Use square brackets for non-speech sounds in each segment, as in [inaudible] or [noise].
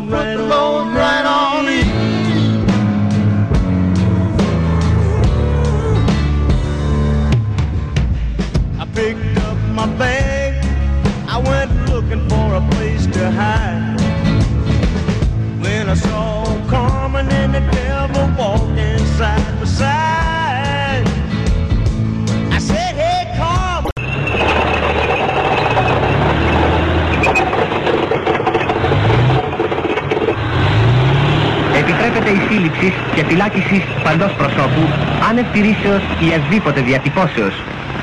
Right. ran. Επιτρέπεται η σύλληψη και φυλάκισης παντός προσώπου άνευ τηρήσεως ή ασδήποτε διατυπώσεως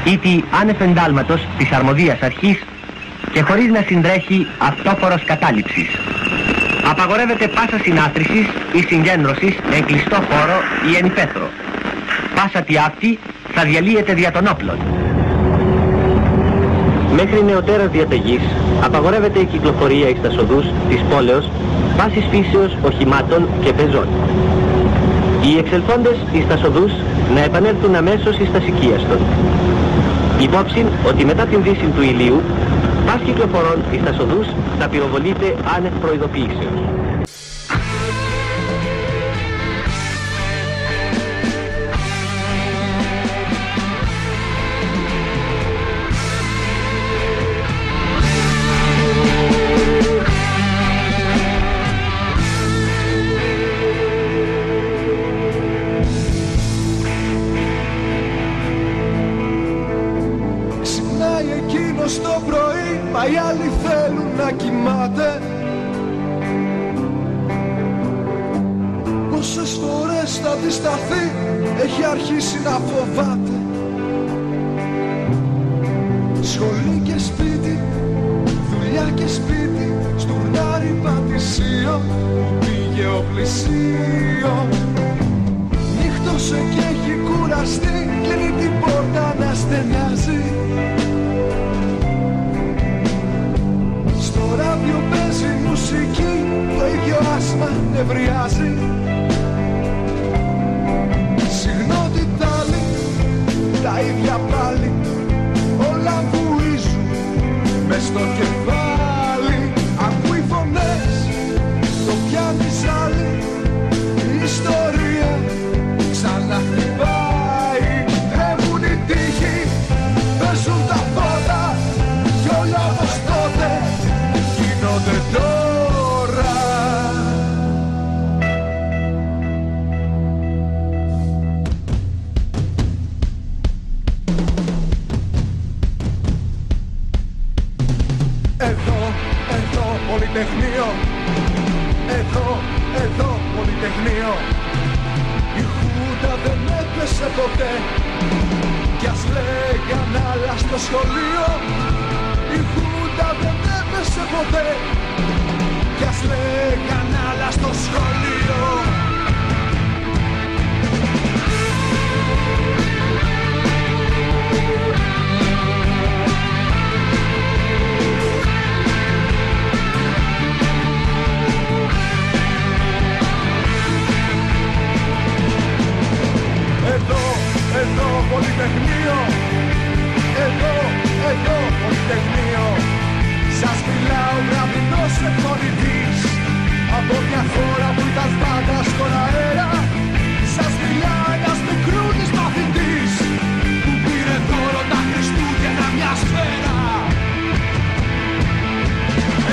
ή τη άνευ εντάλματος της αρμοδίας αρχής και χωρίς να συντρέχει αυτόφορος κατάληψης. Απαγορεύεται πάσα συνάθρησης ή συγκέντρωσης εν κλειστό χώρο ή εν υπαίθρο. Πάσα τι αυτή θα διαλύεται δια των όπλων. Μέχρι νεωτέρας διαταγής απαγορεύεται η κυκλοφορία εις τα σοδούς της πόλεως πάσης φύσεως οχημάτων και πεζών. Οι εξελθόντες εις τα σοδούς να επανέλθουν αμέσως εις τα σικίαστον. Υπόψη ότι μετά την δύση του ηλίου, πας κυκλοφορών εις τα σοδούς θα πυροβολείται άνευ προειδοποιήσεως. Φορές θα αντισταθεί, έχει αρχίσει να φοβάται. Σχολή και σπίτι, δουλειά και σπίτι Στουρνάρι πατησίο, που πήγε ο πλησίο. Νύχτωσε και έχει κουραστεί Κλείνει την πόρτα να στενάζει Στο ράδιο παίζει μουσική Το ίδιο άσμα νευριάζει Τα ίδια πάλι. Όλα βουίζουν Μες στο κεφάλι ποτέ. Κι ας λέγαν άλλα στο σχολείο Η Χούντα δεν έπεσε ποτέ. Κι ας λέγαν άλλα στο σχολείο μιλάω γραμμινός εκφωνητής Από μια χώρα που ήταν πάντα στον αέρα Σας μιλά ένας μικρούλης μαθητής Που πήρε δώρο τα Χριστούγεννα μια σφαίρα.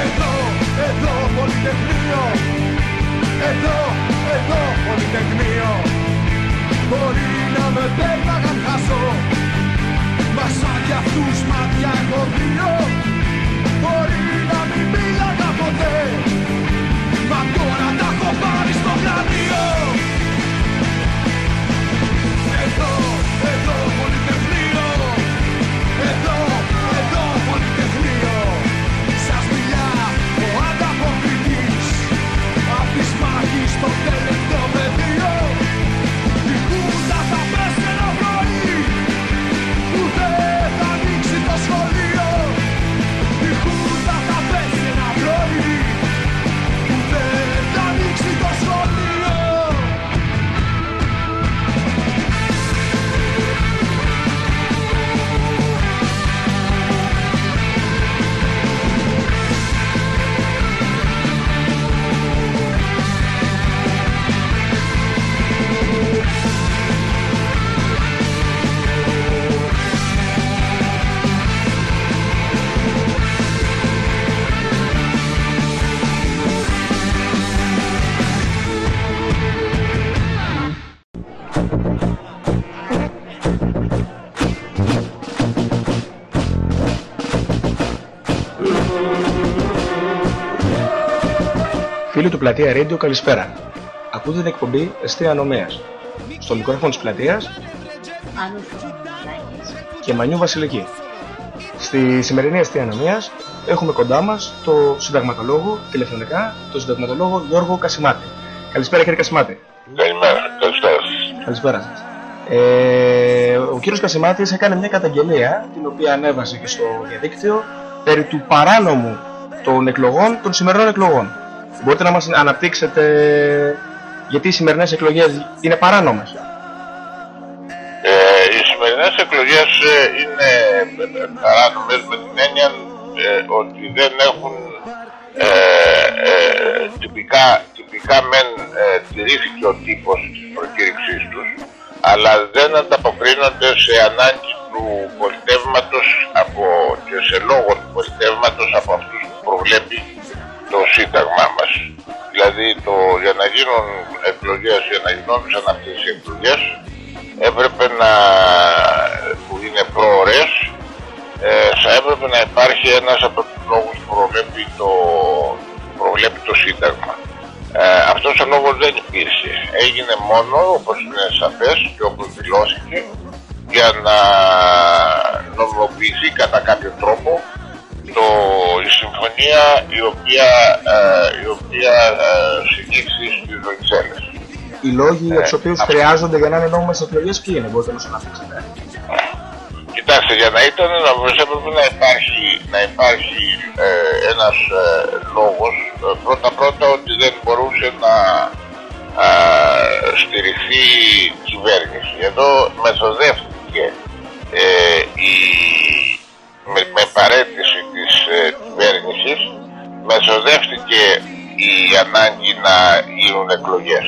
Εδώ, εδώ πολυτεχνείο. Εδώ, εδώ πολυτεχνείο. Μπορεί να με πέταγαν χάσω Μα σαν κι αυτούς μάτια έχω δύο Μπορεί να μην μίλαγα ποτέ. Μα τώρα τα έχω πάρει στο πλανείο Φίλοι του Πλατεία Radio, καλησπέρα. Ακούτε την εκπομπή Εστία Ανομέας. Στο μικρόφωνο της Πλατείας και Μανιού Βασιλική. Στη σημερινή Εστία Ανομέας έχουμε κοντά μας το συνταγματολόγο, τηλεφωνικά, το συνταγματολόγο Γιώργο Κασιμάτη. Καλησπέρα κύριε Κασιμάτη. Καλημέρα, καλησπέρα. Καλησπέρα σας. Ε, ο κύριος Κασιμάτης έκανε μια καταγγελία, την οποία ανέβασε και στο διαδίκτυο, περί του παράνομου των εκλογών, των σημερινών εκλογών. Μπορείτε να μας αναπτύξετε γιατί οι σημερινές εκλογές είναι παράνομες. Ε, οι σημερινές εκλογές ε, είναι ε, παράνομες με την έννοια ε, ότι δεν έχουν ε, ε, τυπικά, τυπικά μεν ε, τηρήθηκε ο τύπος της προκήρυξής τους αλλά δεν ανταποκρίνονται σε ανάγκη του πολιτεύματος από, και σε λόγο του πολιτεύματος από αυτούς που προβλέπει το Σύνταγμά μας. Δηλαδή το, για να γίνουν εκλογές, για να γινόντουσαν αυτές οι εκλογές έπρεπε να, που είναι προωρές, ε, θα έπρεπε να υπάρχει ένας από τους λόγους που προβλέπει το, προβλέπει το Σύνταγμα. Ε, αυτός ο λόγος δεν υπήρχε. Έγινε μόνο, όπως είναι σαφές και όπως δηλώθηκε, για να νομιμοποιηθεί κατά κάποιο τρόπο το, η συμφωνία η οποία, ε, η οποία ε, συνήθισε στις Βρυξέλλες. Οι λόγοι για τους Ε, οποίους αυτό. χρειάζονται για να είναι νόμιμες εκλογές ποιοι είναι, μπορείτε να μας αναπτύξετε. Κοιτάξτε, για να ήταν νόμιμος έπρεπε να υπάρχει, να υπάρχει ε, ένας ε, λόγος ε, πρώτα-πρώτα ότι δεν μπορούσε να ε, στηριχθεί η κυβέρνηση. Εδώ μεθοδεύτηκε ε, η, με, με παρέτηση της ε, κυβέρνησης μεθοδεύτηκε η ανάγκη να γίνουν εκλογές.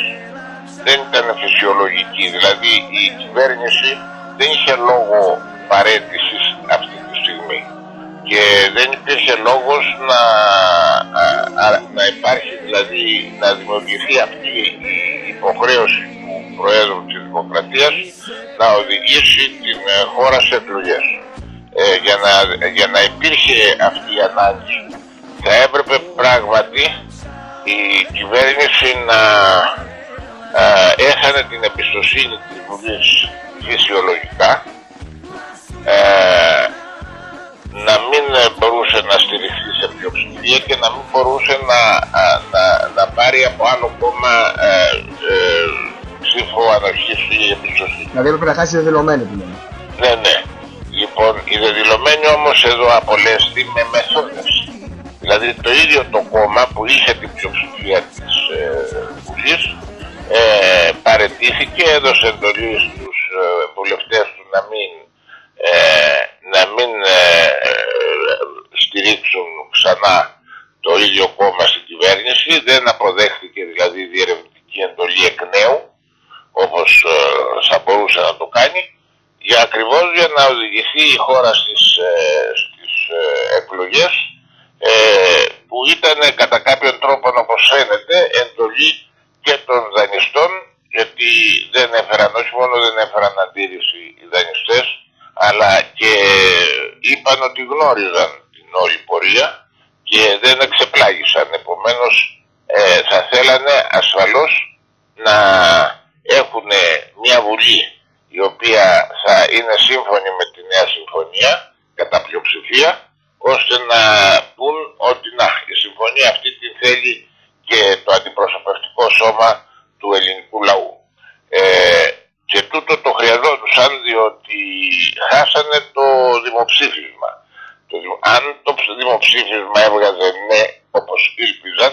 Δεν ήταν φυσιολογική, δηλαδή η κυβέρνηση δεν είχε λόγο παρέτησης αυτή τη στιγμή και δεν υπήρχε λόγος να, α- α- να υπάρχει δηλαδή να δημιουργηθεί αυτή η υποχρέωση του Προέδρου της Δημοκρατίας να οδηγήσει την ε, χώρα σε εκλογές. Ε, για, να, για να υπήρχε αυτή η ανάγκη θα έπρεπε πράγματι η κυβέρνηση να ε, έχανε την εμπιστοσύνη της Βουλής φυσιολογικά ε, να μην ε, μπορούσε να στηριχθεί σε πλειοψηφία και να μην μπορούσε να, α, να, να πάρει από άλλο κόμμα ε, ε, ψήφο ανοχής ή εμπιστοσύνη. Δηλαδή έπρεπε να χάσει δεδηλωμένη που λέμε. Ναι, ναι. Λοιπόν, η δεδηλωμένη όμως εδώ απολέστη με μεθόδευση. Δηλαδή το ίδιο το κόμμα που είχε την πλειοψηφία της ε, Βουλής ε, παρετήθηκε, έδωσε εντολή στους ε, βουλευτές του να μην, ε, να μην ε, ε, στηρίξουν ξανά το ίδιο κόμμα στην κυβέρνηση, δεν αποδέχθηκε δηλαδή η διερευνητική εντολή εκ νέου, όπως ε, θα μπορούσε να το κάνει, για ακριβώς για να οδηγηθεί η χώρα στις, ε, στις ε, εκλογές ε, που ήταν κατά κάποιον τρόπο όπως φαίνεται εντολή και των δανειστών γιατί δεν έφεραν, όχι μόνο δεν έφεραν αντίρρηση οι δανειστές αλλά και είπαν ότι γνώριζαν την όλη πορεία και δεν εξεπλάγησαν. Επομένως ε, θα θέλανε ασφαλώς να έχουν μια βουλή η οποία θα είναι σύμφωνη με τη νέα συμφωνία κατά πλειοψηφία ώστε να πούν ότι να, η συμφωνία αυτή την θέλει και το αντιπροσωπευτικό σώμα του ελληνικού λαού. Ε, και τούτο το χρειαζόντουσαν διότι χάσανε το δημοψήφισμα. Το, δημο- αν το ψ- δημοψήφισμα έβγαζε ναι όπως ήλπιζαν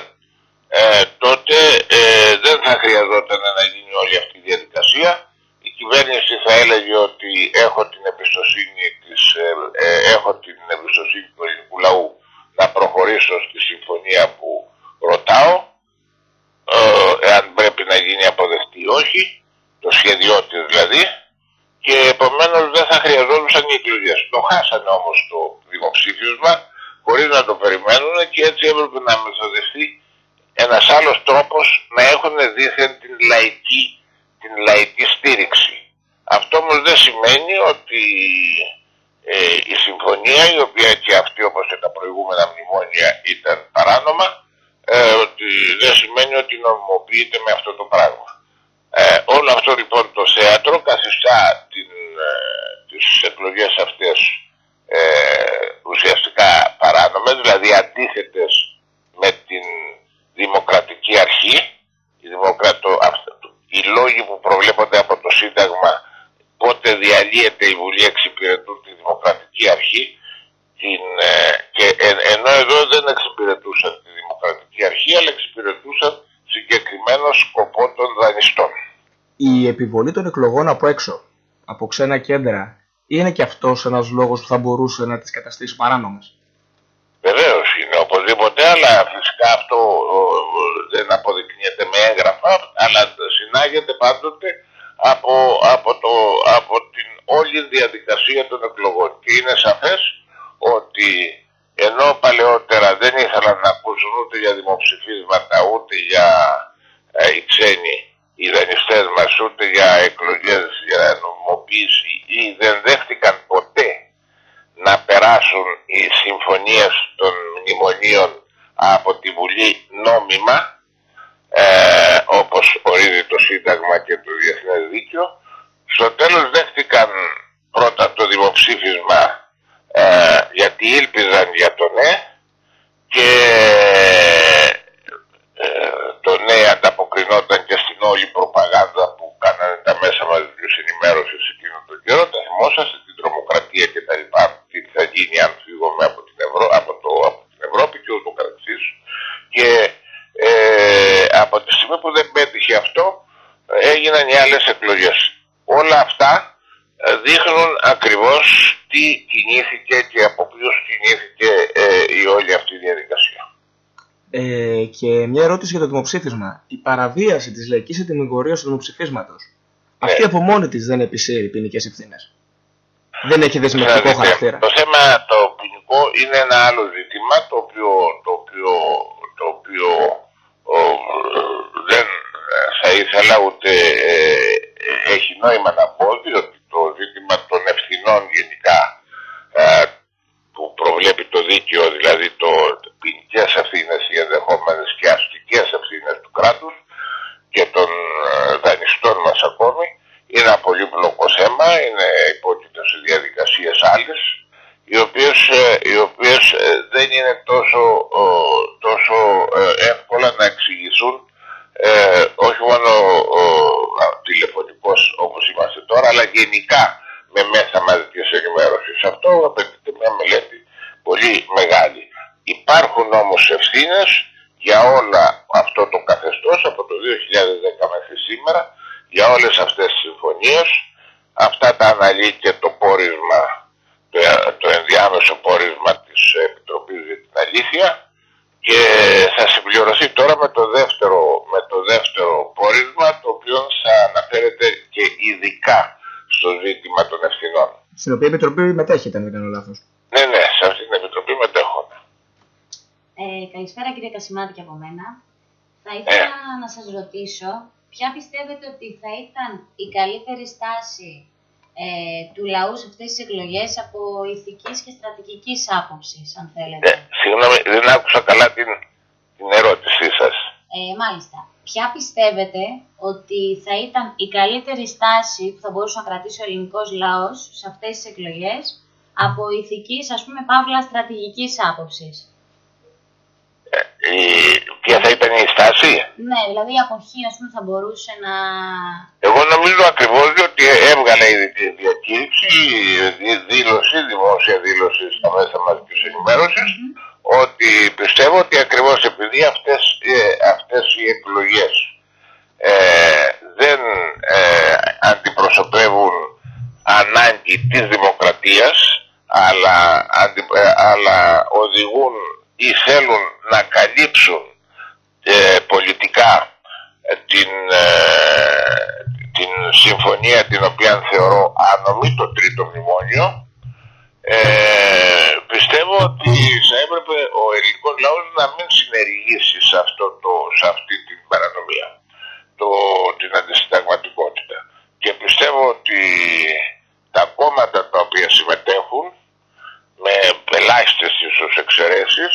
ε, τότε ε, δεν θα χρειαζόταν να γίνει όλη αυτή η διαδικασία. Η κυβέρνηση θα έλεγε ότι έχω την εμπιστοσύνη, της, ε, ε, έχω την εμπιστοσύνη του ελληνικού λαού να προχωρήσω στη συμφωνία που ρωτάω ε, εάν πρέπει να γίνει αποδεκτή ή όχι, το σχέδιό της δηλαδή, και επομένως δεν θα χρειαζόντουσαν οι εκλογές. Το χάσανε όμως το δημοψήφισμα χωρίς να το περιμένουν και έτσι έπρεπε να μεθοδευτεί ένας άλλος τρόπος να έχουν δίθεν την λαϊκή, την λαϊκή στήριξη. Αυτό όμως δεν σημαίνει ότι ε, η συμφωνία η οποία και αυτή όπως και τα προηγούμενα μνημόνια ήταν παράνομα ε, ότι δεν οποία σημαίνει ότι νομιμοποιείται με αυτό το πράγμα. Ε, όλο αυτό λοιπόν το θέατρο καθιστά την, ε, τις εκλογές αυτές ε, ουσιαστικά παράνομες, δηλαδή αντίθετες με την δημοκρατική αρχή. Η δημοκρατο, οι λόγοι που προβλέπονται από το Σύνταγμα πότε διαλύεται η Βουλή εξυπηρετούν τη δημοκρατική αρχή την, ε, και ενώ εδώ δεν εξυπηρετούσαν τη δημοκρατική αρχή αλλά εξυπηρετούσαν συγκεκριμένο σκοπό των δανειστών. Η επιβολή των εκλογών από έξω, από ξένα κέντρα, είναι και αυτός ένας λόγος που θα μπορούσε να τις καταστήσει παράνομες; Βεβαίως είναι οπωσδήποτε, αλλά φυσικά αυτό δεν αποδεικνύεται με έγγραφα, αλλά συνάγεται πάντοτε από, από, το, από την όλη διαδικασία των εκλογών. Και είναι σαφές ότι ενώ παλαιότερα δεν ήθελαν να ακούσουν ούτε για δημοψηφίσματα, ούτε για ε, οι ξένοι, οι δανειστές μας, ούτε για εκλογές, για νομιμοποίηση ή δεν δέχτηκαν ποτέ να περάσουν οι συμφωνίες των μνημονίων από τη Βουλή νόμιμα ε, όπως ορίζει το Σύνταγμα και το Διεθνές Δίκαιο. Στο τέλος δέχτηκαν πρώτα το δημοψήφισμα ε, γιατί ήλπιζαν για το ναι και ε, το ναι ανταποκρινόταν και στην όλη προπαγάνδα που κάνανε τα μέσα μαζικής ενημέρωσης εκείνο τον καιρό τα θυμόσαστε την τρομοκρατία και τα λοιπά τι θα γίνει αν φύγουμε από την, Ευρώ, από το, από την Ευρώπη και ούτω καθεξής. Και ε, από τη στιγμή που δεν πέτυχε αυτό έγιναν οι άλλες εκλογές. Όλα αυτά ε, δείχνουν ακριβώς τι κινήθηκε και από ποιους κινήθηκε ε, η όλη αυτή η διαδικασία. Ε, και μια ερώτηση για το δημοψήφισμα. Η παραβίαση της λαϊκής ετοιμιγορίας του δημοψηφίσματος, ναι. αυτή από μόνη της δεν επισύρει ποινικές ευθύνες. Δεν έχει δεσμευτικό χαρακτήρα. Το θέμα το ποινικό είναι ένα άλλο ζήτημα το οποίο, το οποίο, το οποίο δεν θα ήθελα ούτε ε, έχει νόημα να πω Επιτροπή μετέχετε, αν δεν κάνω λάθος. Ναι, ναι, σε αυτή την Επιτροπή μετέχω. Ε, καλησπέρα κύριε Κασιμάτη και από μένα. Θα ήθελα ε. να σας ρωτήσω ποια πιστεύετε ότι θα ήταν η καλύτερη στάση ε, του λαού σε αυτές τις εκλογές από ηθικής και στρατηγικής άποψης, αν θέλετε; Ε, συγγνώμη, δεν άκουσα καλά την, την ερώτησή σας. Ε, μάλιστα. Ποια πιστεύετε ότι θα ήταν η καλύτερη στάση που θα μπορούσε να κρατήσει ο ελληνικός λαός σε αυτές τις εκλογές από ηθικής, ας πούμε, παύλα στρατηγικής άποψης; Ε, ποια θα ήταν η στάση; Ναι, δηλαδή η αποχή, ας πούμε, θα μπορούσε να... Εγώ νομίζω ακριβώς ότι έβγαλε η διακήρυξη, η δήλωση, δημόσια δήλωση στα μέσα μαζικής ενημέρωσης, ότι πιστεύω ότι ακριβώς επειδή αυτές, ε, αυτές οι εκλογές ε, δεν ε, αντιπροσωπεύουν ανάγκη της δημοκρατίας αλλά, αντι, ε, αλλά οδηγούν ή θέλουν να καλύψουν ε, πολιτικά ε, την, ε, την συμφωνία την οποία θεωρώ άνομη, το τρίτο μνημόνιο, ε, πιστεύω ότι θα έπρεπε ο ελληνικός λαός να μην συνεργήσει σε, αυτό το, σε αυτή την παρανομία, το, την αντισυνταγματικότητα. Και πιστεύω ότι τα κόμματα τα οποία συμμετέχουν με ελάχιστες ίσως εξαιρέσεις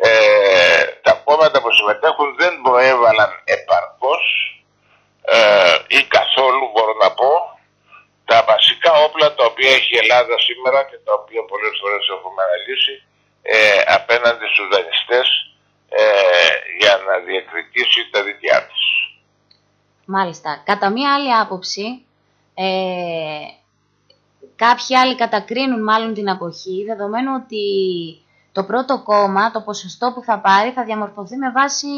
ε, τα κόμματα που συμμετέχουν δεν προέβαλαν επαρκώς ε, ή καθόλου μπορώ να πω τα βασικά όπλα τα οποία έχει η Ελλάδα σήμερα και τα οποία πολλές φορές έχουμε αναλύσει ε, απέναντι στους δανειστές ε, για να διεκδικήσει τα δικιά της. Μάλιστα. Κατά μία άλλη άποψη, ε, κάποιοι άλλοι κατακρίνουν μάλλον την αποχή, δεδομένου ότι το πρώτο κόμμα, το ποσοστό που θα πάρει, θα διαμορφωθεί με βάση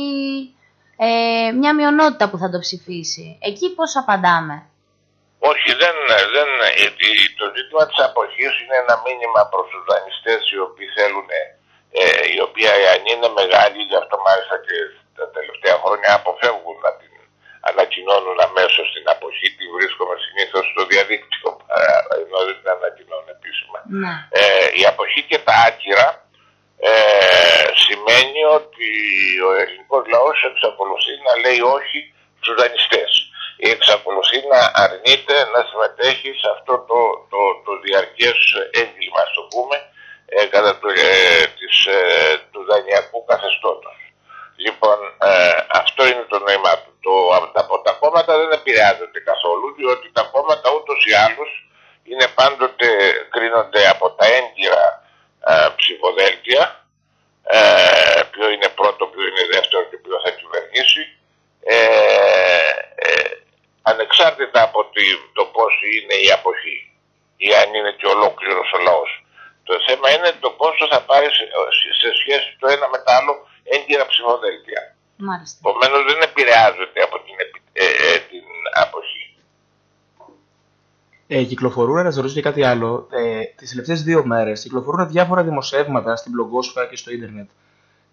ε, μια μειονότητα που θα το ψηφίσει. Εκεί πώς απαντάμε; Όχι, δεν, δεν, το ζήτημα της αποχής είναι ένα μήνυμα προς τους δανειστές οι οποίοι θέλουν, ε, οι οποίοι αν είναι μεγάλοι, γι' αυτό μάλιστα και τα τελευταία χρόνια αποφεύγουν να την ανακοινώνουν αμέσως την αποχή, τη βρίσκομαι συνήθως στο διαδίκτυο, ενώ δεν την ανακοινώνουν επίσημα. Ναι. Ε, η αποχή και τα άκυρα ε, σημαίνει ότι ο ελληνικός λαός εξακολουθεί να λέει όχι στους δανειστές. Εξακολουθεί να αρνείται να συμμετέχει σε αυτό το, το, το διαρκές έγκλημα, το πούμε, ε, κατά το, ε, της, ε, του δανειακού καθεστώτος. Λοιπόν, ε, αυτό είναι το νόημα του. Το, από τα κόμματα δεν επηρεάζονται καθόλου, διότι τα κόμματα ούτως ή άλλως είναι πάντοτε, κρίνονται από τα έγκυρα ε, ψηφοδέλτια, ε, ποιο είναι πρώτο, ποιο είναι δεύτερο και ποιο θα κυβερνήσει, ε, ε, ανεξάρτητα από το πώς είναι η αποχή ή αν είναι και ολόκληρος ο λαός. Το θέμα είναι το πόσο θα πάρει σε, σχέση το ένα με το άλλο έγκυρα ψηφοδέλτια. Επομένω δεν επηρεάζεται από την, ε, ε, την αποχή. Ε, κυκλοφορούν, να σα ρωτήσω και κάτι άλλο. Ε, Τις τελευταίες δύο μέρες κυκλοφορούν διάφορα δημοσιεύματα στην blogosfera και στο ίντερνετ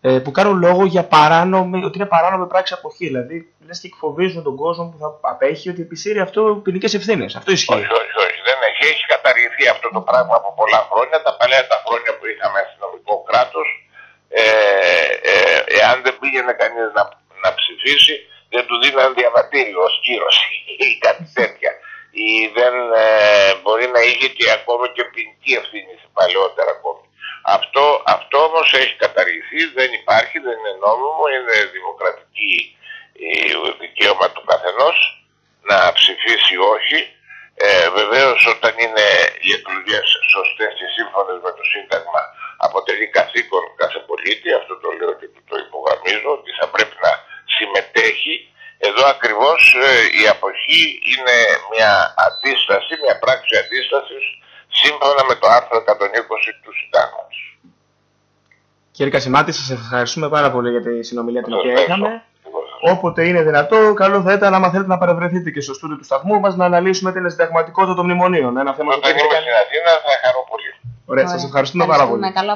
ε, που κάνουν λόγο για παράνομη, ότι είναι παράνομη πράξη αποχή. Δηλαδή, λες και εκφοβίζουν τον κόσμο που θα απέχει ότι επισύρει αυτό ποινικές ευθύνες. Αυτό ισχύει. Όχι, όχι, όχι. Δεν έχει, έχει καταργηθεί αυτό το πράγμα από πολλά χρόνια. Τα παλιά τα χρόνια που είχαμε αστυνομικό κράτος, ε, ε, εάν δεν πήγαινε κανείς να, να ψηφίσει, δεν του δίνανε διαβατήριο ως κύρωση ή κάτι τέτοια. Ή δεν ε, μπορεί να είχε και ακόμα και ποινική ευθύνη παλαιότερα ακόμη. Αυτό, αυτό όμως έχει καταργηθεί, δεν υπάρχει, δεν είναι νόμιμο, είναι δημοκρατική η δικαίωμα του καθενός να ψηφίσει όχι. Ε, βεβαίως όταν είναι οι εκλογές σωστές και σύμφωνες με το Σύνταγμα αποτελεί καθήκον κάθε πολίτη, αυτό το λέω και το υπογραμμίζω, ότι θα πρέπει να συμμετέχει. Εδώ ακριβώς ε, η αποχή είναι μια αντίσταση, μια πράξη αντίστασης σύμφωνα με το άρθρο 120 του Συντάγματος. Κύριε Κασιμάτη, σας ευχαριστούμε πάρα πολύ για τη συνομιλία την οποία είχαμε. Όποτε είναι δυνατό, καλό θα ήταν, άμα θέλετε να παρευρεθείτε και στο στούντιο του σταθμού μας, να αναλύσουμε την συνταγματικότητα των μνημονίων. Ένα θέμα Όταν είμαι στην Αθήνα, θα χαρώ πολύ. Ωραία, σας ευχαριστούμε πάρα πολύ. Καλά,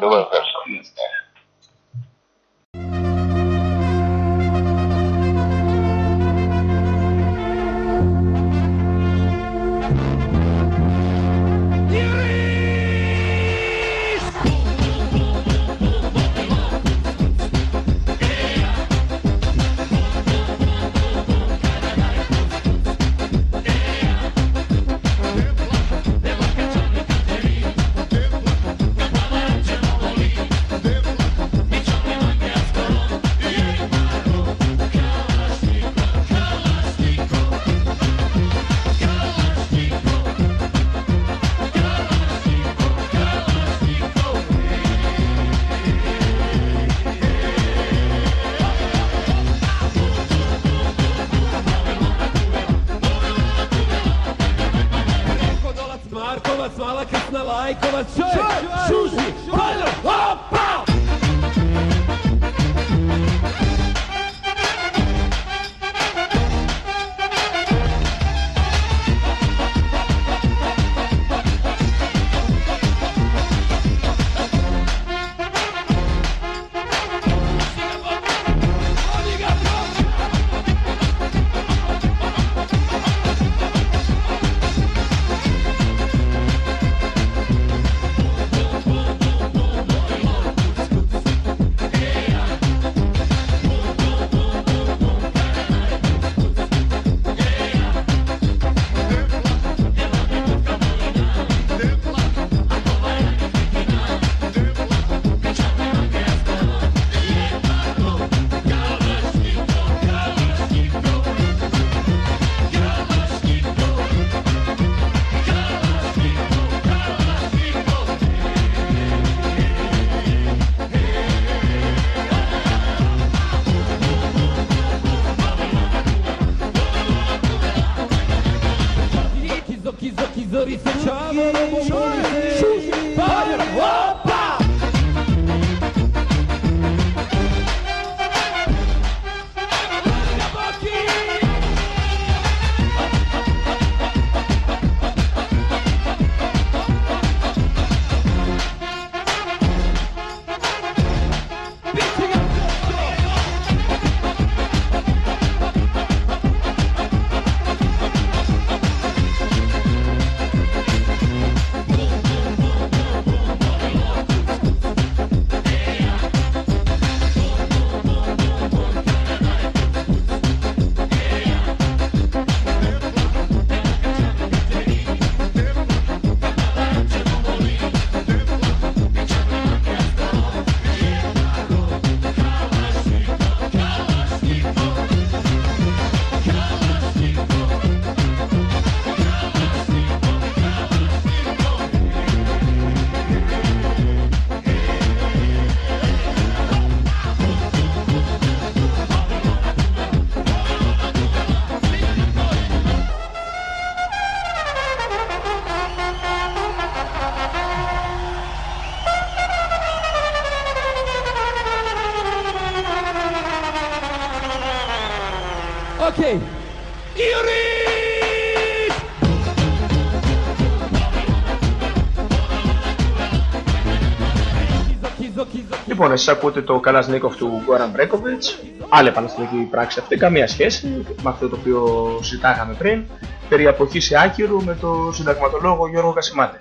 Λοιπόν, εσείς ακούτε το Καλασνίκοφ του Γκόραν Μπρέκοβιτς, άλλη επαναστατική πράξη αυτή, καμία σχέση με αυτό το οποίο συζητάγαμε πριν, περί αποχής άκυρου με το συνταγματολόγο Γιώργο Κασιμάτη.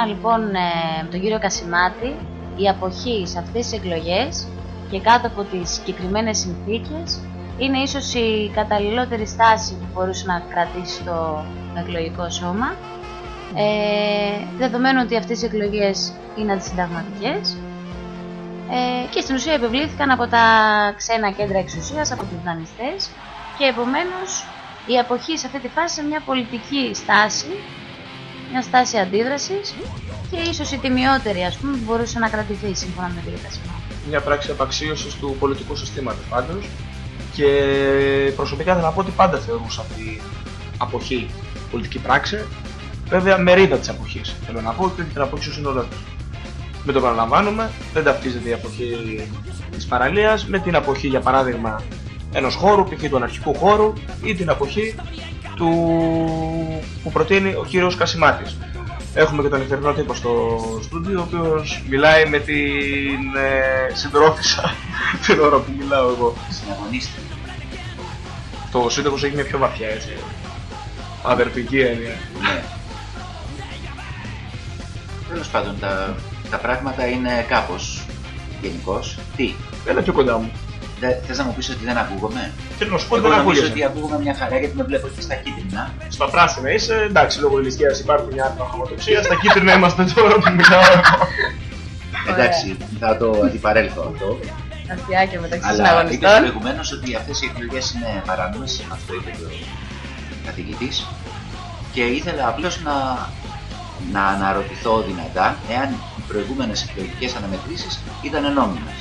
Σύμφωνα λοιπόν ε, με τον κύριο Κασιμάτη, η αποχή σε αυτές τις εκλογές και κάτω από τις συγκεκριμένες συνθήκες. Είναι ίσως η καταλληλότερη στάση που μπορούσε να κρατήσει το εκλογικό σώμα. Ε, δεδομένου ότι αυτές οι εκλογές είναι αντισυνταγματικές. Ε, και στην ουσία επιβλήθηκαν από τα ξένα κέντρα εξουσίας, από τους δανειστές. Και επομένως η αποχή σε αυτή τη φάση είναι μια πολιτική στάση μια στάση αντίδρασης και ίσως η τιμιότερη ας πούμε που μπορούσε να κρατηθεί σύμφωνα με την Μια πράξη απαξίωσης του πολιτικού συστήματος πάντως και προσωπικά θέλω να πω ότι πάντα θεωρούσα αυτή αποχή πολιτική πράξη βέβαια μερίδα της αποχής θέλω να πω και την αποχή στο σύνολό της. Με το παραλαμβάνουμε, δεν ταυτίζεται η αποχή της παραλίας με την αποχή για παράδειγμα ενός χώρου, π.χ. του αναρχικού χώρου ή την αποχή του... που προτείνει ο κύριος Κασιμάτης. Έχουμε και τον νυχτερινό τύπο στο στούντιο, ο οποίος μιλάει με την ε, συντρόφισσα [laughs] την ώρα που μιλάω εγώ. Συναγωνίστε. Το σύνταγος έχει μια πιο βαθιά έτσι. Αδερφική έννοια. Ναι. Τέλος πάντων, τα, τα πράγματα είναι κάπως γενικώς. Τι; Έλα πιο κοντά μου. Θες να μου πεις ότι δεν ακούγομαι; Θέλω να σου πω Εγώ δεν νομίζω ακούγεσαι. ότι ακούγομαι μια χαρά γιατί με βλέπω και στα κίτρινα. Στα πράσινα είσαι, εντάξει, λόγω ηλικίας υπάρχει μια ατμαχωματοψία. Στα κίτρινα είμαστε τώρα που μιλάω εγώ. Εντάξει, θα το αντιπαρέλθω αυτό. Αστιάκια μεταξύ Αλλά είπες συναγωνιστών. προηγουμένως ότι αυτές οι εκλογές είναι παράνομες, αυτό είπε και ο καθηγητής. Και ήθελα απλώς να, να αναρωτηθώ δυνατά εάν οι προηγούμενες εκλογικές αναμετρήσεις ήταν νόμιμε.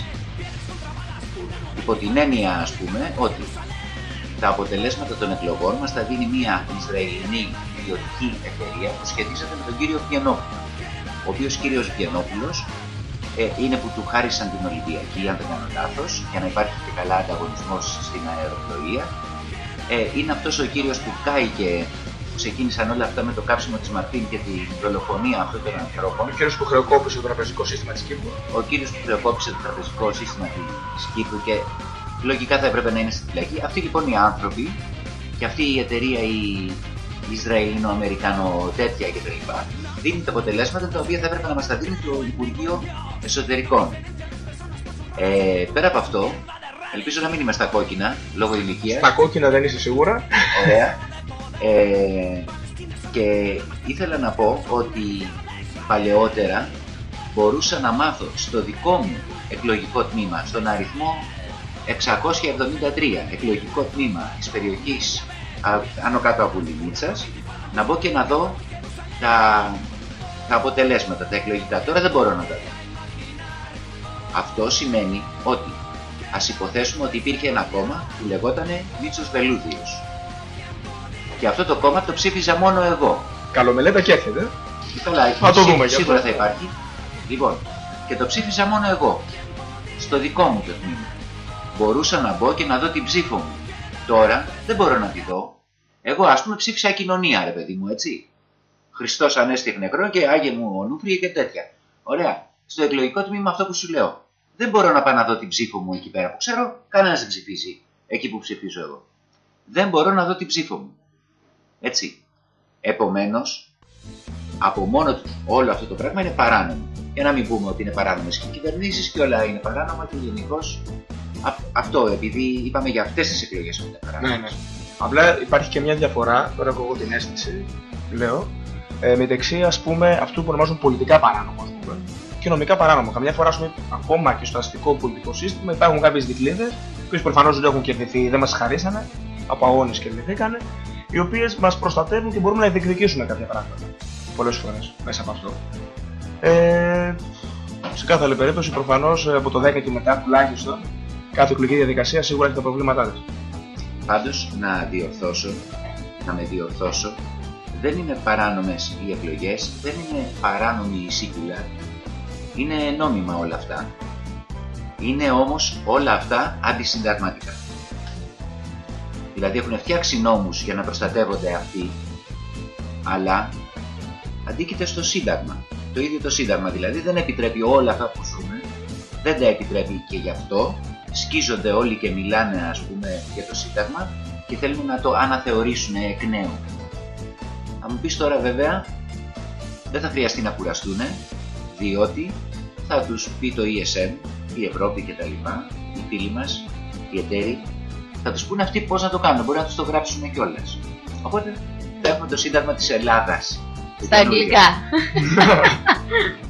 Υπό την έννοια, ας πούμε, ότι τα αποτελέσματα των εκλογών μας τα δίνει μια Ισραηλινή ιδιωτική εταιρεία που σχετίζεται με τον κύριο Βιενόπουλο. Ο οποίος κύριος Βιενόπουλος ε, είναι που του χάρισαν την Ολυμπιακή, αν δεν κάνω λάθος, για να υπάρχει και καλά ανταγωνισμός στην αεροπλοεία. Ε, είναι αυτός ο κύριος που κάηκε, που ξεκίνησαν όλα αυτά με το κάψιμο της Μαρτίν και την δολοφονία αυτών των ανθρώπων. Ο κύριος που χρεοκόπησε το τραπεζικό σύστημα της Κύπρου. Ο κύριος που χρεοκόπησε το τραπεζικό σύστημα της Κύπρου και λογικά θα έπρεπε να είναι στη φυλακή. Αυτοί λοιπόν οι άνθρωποι και αυτή η εταιρεία η Ισραηλινο-Αμερικανο τέτοια κτλ. δίνει τα αποτελέσματα τα οποία θα έπρεπε να μας τα δίνει το Υπουργείο Εσωτερικών. Ε, πέρα από αυτό, ελπίζω να μην είμαι στα κόκκινα λόγω ηλικίας. Τα κόκκινα δεν είσαι σίγουρα. Ωραία. Ε, και ήθελα να πω ότι παλαιότερα μπορούσα να μάθω στο δικό μου εκλογικό τμήμα, στον αριθμό 673 εκλογικό τμήμα της περιοχής άνω κάτω από Λιμίτσας να μπω και να δω τα, τα αποτελέσματα, τα εκλογικά. Τώρα δεν μπορώ να τα δω. Αυτό σημαίνει ότι ας υποθέσουμε ότι υπήρχε ένα κόμμα που λεγότανε Μίτσος Βελούδιος. Και αυτό το κόμμα το ψήφιζα μόνο εγώ. Καλομελέτα και έρχεται. Καλά, Θα το δούμε. σίγουρα θα υπάρχει. Λοιπόν, και το ψήφιζα μόνο εγώ. Στο δικό μου το τμήμα. Μπορούσα να μπω και να δω την ψήφο μου. Τώρα δεν μπορώ να τη δω. Εγώ ας πούμε ψήφισα κοινωνία ρε παιδί μου έτσι. Χριστός Ανέστη νεκρό και Άγιε μου Νούφρυε και τέτοια. Ωραία. Στο εκλογικό τμήμα αυτό που σου λέω. Δεν μπορώ να πάω να δω την ψήφο μου εκεί πέρα που ξέρω, κανένας δεν ψηφίζει εκεί που ψηφίζω εγώ. Δεν μπορώ να δω την ψήφο μου. Έτσι. Επομένως, από μόνο τους όλο αυτό το πράγμα είναι παράνομο. Για να μην πούμε ότι είναι παράνομες και οι κυβερνήσεις και όλα είναι παράνομα και γενικώς αυτό επειδή είπαμε για αυτές τις εκλογές που είναι παράνομες. Ναι, ναι. Απλά υπάρχει και μια διαφορά, τώρα έχω εγώ την αίσθηση, λέω, ε, μεταξύ ας πούμε αυτού που ονομάζουν πολιτικά παράνομο ας πούμε, και νομικά παράνομο. Καμιά φορά, πούμε, ακόμα και στο αστικό πολιτικό σύστημα υπάρχουν κάποιες δικλείδε, που προφανώς δεν έχουν κερδιθεί, δεν μας χαρίσανε, από αγώνες κερδιθήκανε, οι οποίες μας προστατεύουν και μπορούμε να διεκδικήσουμε κάποια πράγματα. Πολλές φορές μέσα από αυτό. Ε, σε κάθε άλλη περίπτωση, προφανώς από το 10 και μετά τουλάχιστον, κάθε εκλογική διαδικασία σίγουρα έχει τα προβλήματά της. Πάντως, να διορθώσω, να με διορθώσω, δεν είναι παράνομες οι εκλογές, δεν είναι παράνομη η σύγκουλα, είναι νόμιμα όλα αυτά. Είναι όμως όλα αυτά αντισυνταγματικά. Δηλαδή έχουν φτιάξει νόμους για να προστατεύονται αυτοί, αλλά αντίκειται στο Σύνταγμα. Το ίδιο το Σύνταγμα δηλαδή δεν επιτρέπει όλα αυτά που ζούμε, δεν τα επιτρέπει και γι' αυτό σκίζονται όλοι και μιλάνε ας πούμε για το Σύνταγμα και θέλουν να το αναθεωρήσουν εκ νέου. Θα μου πεις τώρα βέβαια δεν θα χρειαστεί να κουραστούν διότι θα τους πει το ESM, η Ευρώπη και τα λοιπά, οι φίλοι μας, οι εταίροι, θα τους πούνε αυτοί πώς να το κάνουν, μπορεί να τους το γράψουν κιόλας. Οπότε θα έχουμε το Σύνταγμα της Ελλάδας. Στα αγγλικά. [laughs]